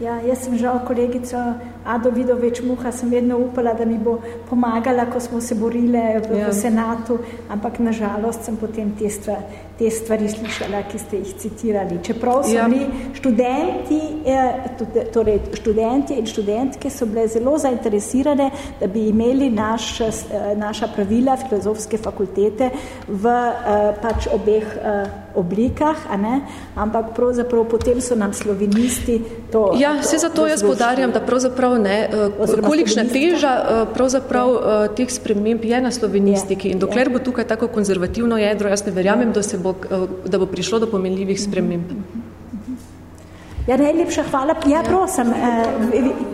Ja, jaz sem žal kolegico Ado Vidovič Muha, sem vedno upala, da mi bo pomagala, ko smo se borile v, ja. v senatu, ampak nažalost sem potem te stvari, te stvari slišala, ki ste jih citirali. Čeprav so ja. bili študenti, eh, torej študenti in študentke so bile zelo zainteresirane, da bi imeli naš, eh, naša pravila filozofske fakultete v eh, pač obeh oblikah, a ne? ampak pravzaprav potem so nam slovenisti to...
Ja, se zato jaz podarjam, da pravzaprav ne, kolikšna teža pravzaprav ja. teh sprememb je na slovenistiki in dokler bo tukaj tako konzervativno jedro, jaz ne verjamem, da se bo eh, da bo prišlo do pomenljivih sprememb.
Ja, najlepša hvala. Ja, prosim.
Eh,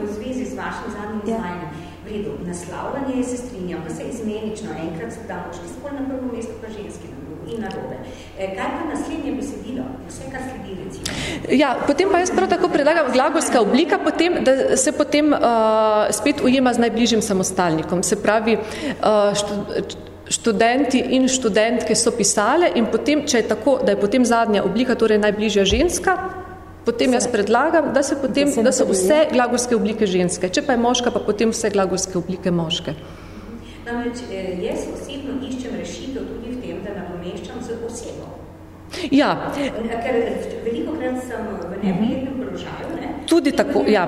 v zvezi z vašim zadnjim ja. izvajanjem. V redu, naslavljanje se strinjam, pa se izmenično enkrat da močki spol na prvo mesto, pa ženski na drugo in narobe. Eh, kaj pa naslednje besedilo? Vse, kar sledi recimo?
Ja, potem pa jaz prav tako predlagam glagolska oblika, potem, da se potem uh, spet ujema z najbližjim samostalnikom. Se pravi, uh, štud, študenti in študentke so pisale in potem, če je tako, da je potem zadnja oblika, torej najbližja ženska, potem jaz predlagam, da, se potem, da so vse glagolske oblike ženske. Če pa je moška, pa potem vse glagolske oblike moške.
Namreč eh, jaz osebno iščem rešitev tudi v tem, da nadomeščam z osebo.
Ja.
Ker veliko krat sem v neprijetnem položaju, ne?
Tudi tako, ja.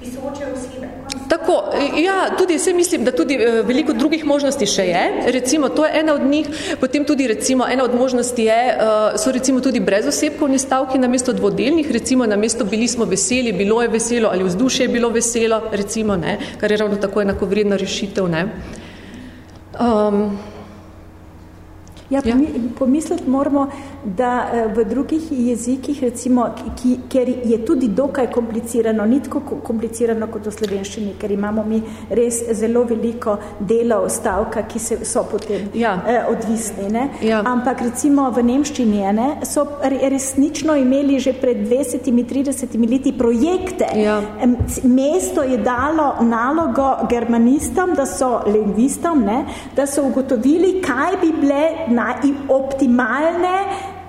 Ti soočajo osebe.
Tako, ja, tudi se mislim, da tudi eh, veliko drugih možnosti še je. Recimo, to je ena od njih. Potem tudi, recimo, ena od možnosti je, eh, so recimo tudi brezosebkovni stavki na mesto dvodelnih. Recimo, na mesto bili smo veseli, bilo je veselo ali vzdušje je bilo veselo, recimo, ne, kar je ravno tako enakovredna rešitev, ne. Um,
Ja, ja. pomisliti moramo, da eh, v drugih jezikih, recimo, ki, ker je tudi dokaj komplicirano, ni tako komplicirano kot v slovenščini, ker imamo mi res zelo veliko delov stavka, ki se, so potem ja. eh, odvisni. Ne? Ja. Ampak recimo v nemščini ne, so resnično imeli že pred 20-30 leti projekte. Ja. Mesto je dalo nalogo germanistom, da so lingvistom, ne, da so ugotovili, kaj bi bile optimalne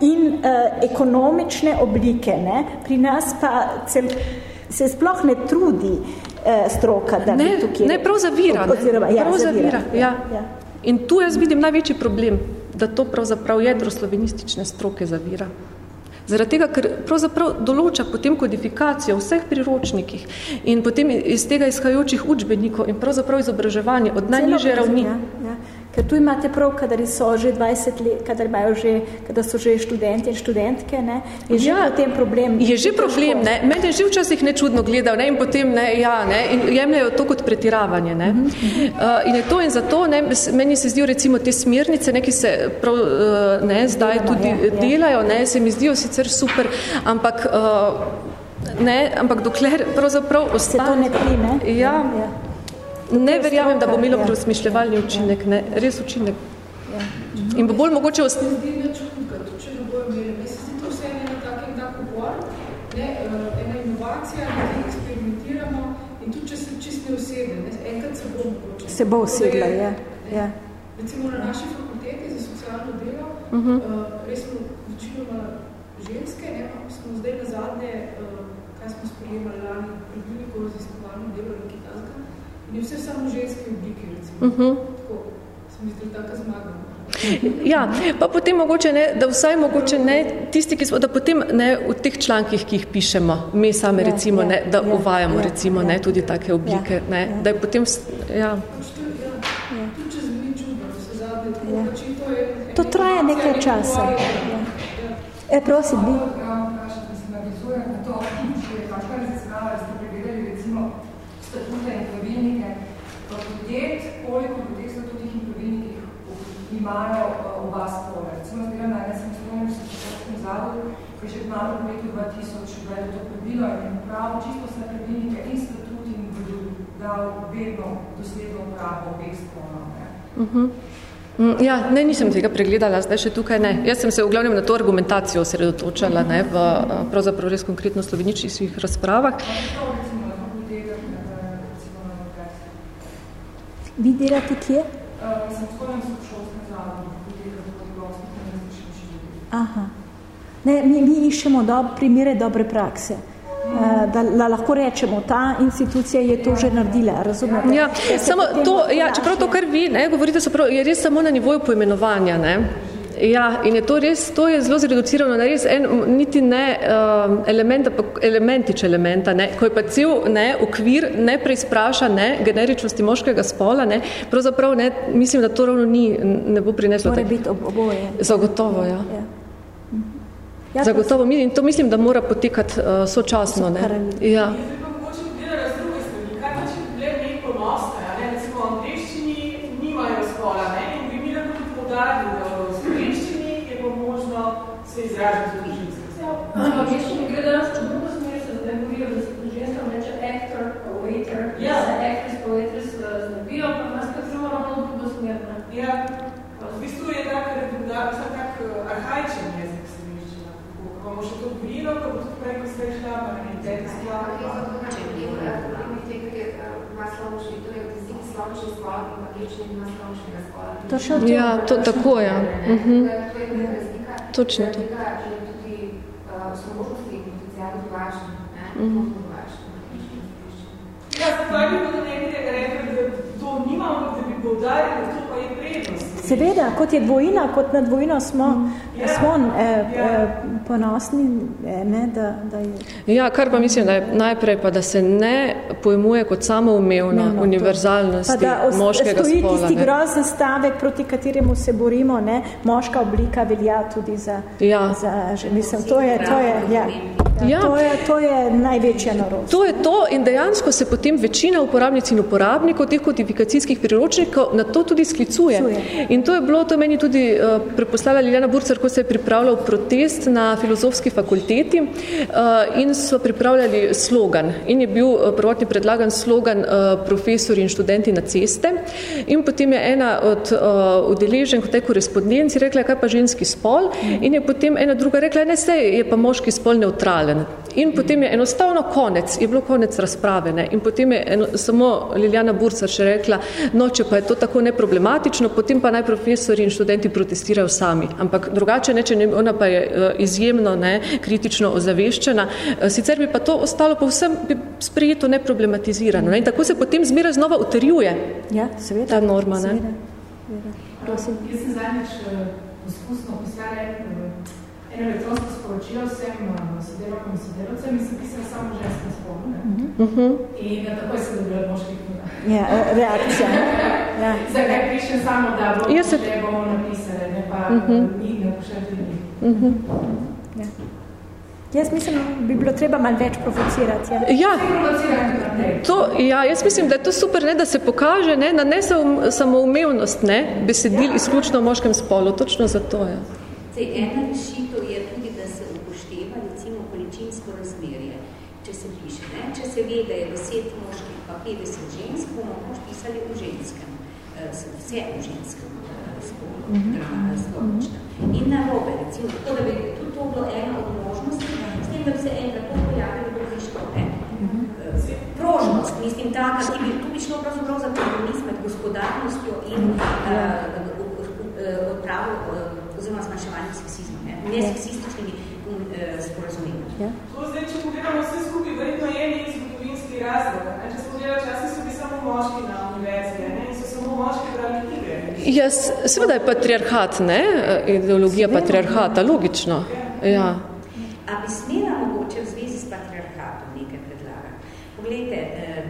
in uh, ekonomične oblike. Ne? Pri nas pa cel, se sploh ne trudi uh, stroka, da
ne,
bi tukaj...
Ne, prav zavira.
Oziroma, ja,
prav
zavira.
zavira ja. Ja. In tu jaz vidim največji problem, da to pravzaprav jedro slovenistične stroke zavira. Zaradi tega, ker pravzaprav določa potem kodifikacijo vseh priročnikih in potem iz tega izhajajočih učbenikov in pravzaprav izobraževanje od najniže ravni. Ja, ja.
Ker tu imate prav, kadar so že 20 let, kadar, imajo že, kadar so že študenti in študentke, ne, je že ja, potem problem.
Je že problem, ne. Mene že včasih nečudno gledal, ne, in potem, ne, ja, ne, in jemljajo to kot pretiravanje, ne. Uh -huh. uh, in je to in zato, ne, meni se zdijo recimo te smernice, ne, ki se prav, uh, ne, zdaj Delamo, tudi ja, delajo, ne, se mi zdijo sicer super, ampak, uh, ne, ampak dokler pravzaprav ostane...
Se to ne pri, ne?
Ja, ja. Ne verjamem, da bo imelo ja. preusmišljevalni učinek, ne, res učinek. Ja. In bo bolj mogoče
ena ne, eh, ena inovacija, ki eksperimentiramo in tudi, če se čist ne usede, ne, enkrat se bo mogoče.
Se bo usedla, ja. ja.
Recimo na naši fakulteti za socialno delo, uh -huh. uh, res smo večinoma ženske, ne, smo zdaj na zadnje, uh, kaj smo sprejemali lani, predviliko raziskovalno delo in kitajska, Vse samo ženske oblike, recimo. Uh -huh. Tako, se mi zdi taka zmaga.
Ja, pa potem mogoče ne, da vsaj mogoče ne, tisti, ki smo, da potem ne v teh člankih, ki jih pišemo, mi same ja, recimo, ja, ne, da ja, uvajamo ja, recimo ja, ne, tudi take oblike, ja, ne, ja. da je potem, ja.
To traja nekaj časa. Ja. E, prosim, bi.
Imajo uh, oba spola. Recimo, zdaj na enem samostojnem sredstvenem zavodu, ki je že malo v letu 2000, da je to prebilo in pravo čisto vse pravilnike in statut in bodo, da dal vedno dosledno uporabo obeh spolov.
Uh -huh. Ja, ne, nisem tega pregledala, zdaj še tukaj ne. Jaz sem se v glavnem na to argumentacijo osredotočala ne, v pravzaprav res konkretno sloveničnih razpravah.
Vi delate kje? Aha. Ne, mi, mi iščemo dob, primere dobre prakse. Uh, da, da lahko rečemo, ta institucija je to že naredila, razumete?
Ja, samo to, ja, čeprav to, kar vi ne, govorite, so prav, je res samo na nivoju poimenovanja. Ne? Ja, in je to res, to je zelo zreducirano na res en, niti ne um, element, elementič elementa, ne, ko je pa cel ne, okvir ne preizpraša ne, generičnosti moškega spola, ne, pravzaprav ne, mislim, da to ravno ni, ne bo prineslo.
Mora biti ob, oboje.
Zagotovo, ja. ja. Ja, Zagotovo, in to mislim, da mora potekati uh, sočasno. Ne? Ja.
izražati tudi ženske. Ampak jaz mi gre danes v drugo smer, se zdaj govorijo, da se ženska reče actor, waiter, ja. da se actress, pa waitress znabijo, pa nas kad zelo ravno v drugo smer. Ja, v bistvu je tak, tak arhajičen jezik slovenščina. Ko govorilo, ko bo tudi preko sve šla, pa ne vem, tete sklava. Če bi ima slovenščini, to
še od Ja, to, tako je. Ja. Uh -huh. Točno to.
Tudi složnosti in potencijali drugačni, ne? Mm -hmm. Ja, zdaj bi tudi nekaj rekel, da to nimamo, da bi povdarjali, da to pa je prednost.
Seveda, kot je dvojina, kot na dvojino smo, mm. ja. smo eh, ja. eh, ponosni, eh, ne, da, da je...
Ja, kar pa mislim, da je najprej pa, da se ne pojmuje kot samoumevna ne, no, univerzalnosti moškega spola. Pa da
stoji tisti grozen stavek, proti kateremu se borimo, ne, moška oblika velja tudi za,
ja.
za mislim, to je, to je, ja. Ja. To, je, to je največja norost.
To je to in dejansko se potem večina uporabnic in uporabnikov teh kodifikacijskih priročnikov na to tudi sklicuje. In to je bilo, to meni tudi uh, preposlala Liljana Burcer, ko se je pripravljal protest na filozofski fakulteti uh, in so pripravljali slogan. In je bil uh, prvotni predlagan slogan uh, profesori in študenti na ceste. In potem je ena od uh, udeležen v tej korespondenci rekla, kaj pa ženski spol. In je potem ena druga rekla, ne, sej je pa moški spol neutralen. In potem je enostavno konec, je bilo konec razprave. Ne? In potem je eno, samo Liljana Burca še rekla, no, če pa je to tako neproblematično, potem pa naj profesori in študenti protestirajo sami. Ampak drugače ne, če ne, ona pa je uh, izjemno ne, kritično ozaveščena. Uh, sicer bi pa to ostalo povsem sprejeto neproblematizirano. Ne? In tako se potem zmeraj znova utrjuje
ja, seveda,
ta norma. Ne?
Seveda, seveda. Prosim. Jaz sem zadnjič uh, poskusno poslala elektronsko sporočilo vsem uh, sodelavkom in sodelavcem in sem pisala samo ženske spolne. Uh -huh. In uh, takoj sem dobila moških knjiga.
Ja, reakcija. ja.
Zakaj pišem samo, da bo, ja, se... bomo napisali, ne pa uh -huh. ni, ne pošljati ljudi. Uh -huh.
ja. Jaz mislim, bi bilo treba malo več provocirati. Ja,
ja, to, ja jaz mislim, da je to super, ne, da se pokaže ne, na ne samoumevnost ne, besedil izključno v moškem spolu. Točno zato je. Ja.
Zdaj, ena rešitev je tudi, da se upošteva recimo količinsko razmerje. Če se piše, ne? če se ve, da je 10 moških pa 50 žensk, bomo mož pisali v ženskem, uh, vse v ženskem uh, spolu, mm -hmm. In na robe, recimo, tako da bi tudi to bilo ena od možnosti, s tem, da bi se enkrat to pojavili v viško, ne? Mm -hmm. Prožnost, mislim, taka, ki bi tu bi šlo pravzaprav za kompromis med gospodarnostjo in uh, uh, odpravo uh, oziroma zmanjševanje seksizma, ne, ne seksističnimi um, eh, sporazumimi.
Ja. To zdaj, če pogledamo vse skupaj, verjetno je nek zgodovinski razlog. Ne? Če smo gledali časi, so bili samo moški na univerzi ne? in so samo moški brali knjige.
Ja, seveda je patriarhat, ne? ideologija Smela. patriarhata, logično. Ja. ja.
A bi smela mogoče v zvezi s patriarhatom nekaj predlaga? Poglejte, eh,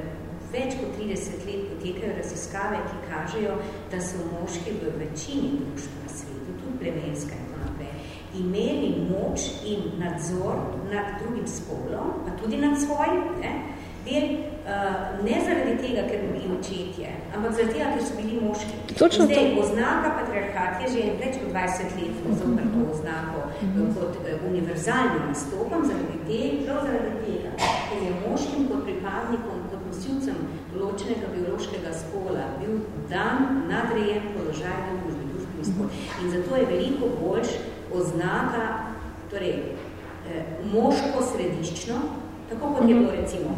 več kot 30 let potekajo raziskave, ki kažejo, da so moški v večini društva plemenska tako naprej, imeli moč in nadzor nad drugim spolom, pa tudi nad svojim, ne, del uh, ne zaradi tega, ker bi bili očetje, ampak zaradi tega, ker so bili moški.
Točno
Zdaj,
to.
oznaka patriarhat je že več kot 20 let zopr to oznako mm. kot uh, univerzalni nastopam zaradi tega, zaradi tega, ker je moškim kot pripadnikom, kot nosilcem določenega biološkega spola bil dan nadrejen položaj v družbi, spol. In zato je veliko boljš oznaka, torej, eh, moško središčno, tako kot je bilo recimo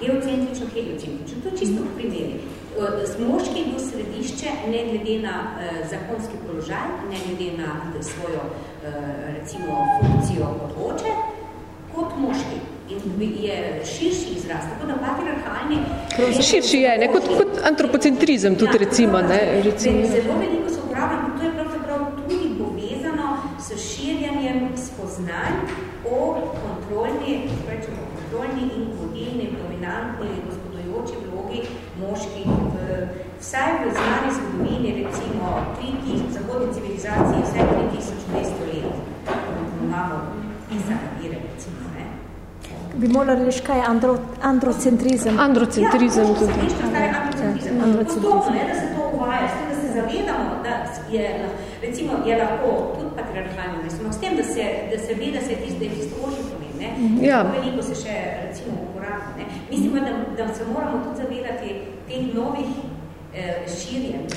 geocentrično, heliocentrično. To je čisto v primeri. Eh, Moški je bil središče ne glede na eh, zakonski položaj, ne glede na svojo eh, recimo funkcijo kot oče, kot moški. Je širši izraz, tako da patriarhalni...
Širši je, ne, kot, kot antropocentrizem tudi recimo, ne, recimo.
Zelo veliko se uporablja, to je pravzaprav tudi povezano s širjanjem spoznanj o kontrolni, rečemo, kontrolni in vodilni, dominantni, gospodujoči vlogi moških v, vsaj v znani zgodovini, recimo, tri zahodne civilizacije, vsaj 3200 let. Imamo pisane vire, recimo, ne.
Bi morali reči, kaj je andro, androcentrizem?
Androcentrizem
ja,
tudi.
Androcentrizem. Postopno, ne, da se to uvaja, s tem, da se zavedamo, da je, recimo, je lahko tudi patriarhalni, s tem, da se, da se ve, da se je tisto, da je tisto oži pomen, ne.
Ja.
Veliko se še, recimo, uporablja, ne. Mislimo, da, da se moramo tudi zavedati teh novih eh, širjen.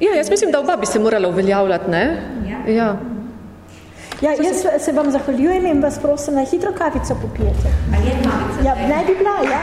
Ja, jaz mislim, da oba bi se morala uveljavljati, ne?
Ja.
ja.
Ja, jaz se vam zahvaljujem in vas prosim, naj hitro kavico popijete.
Ali je kavica?
Ja, naj bi bila, ja.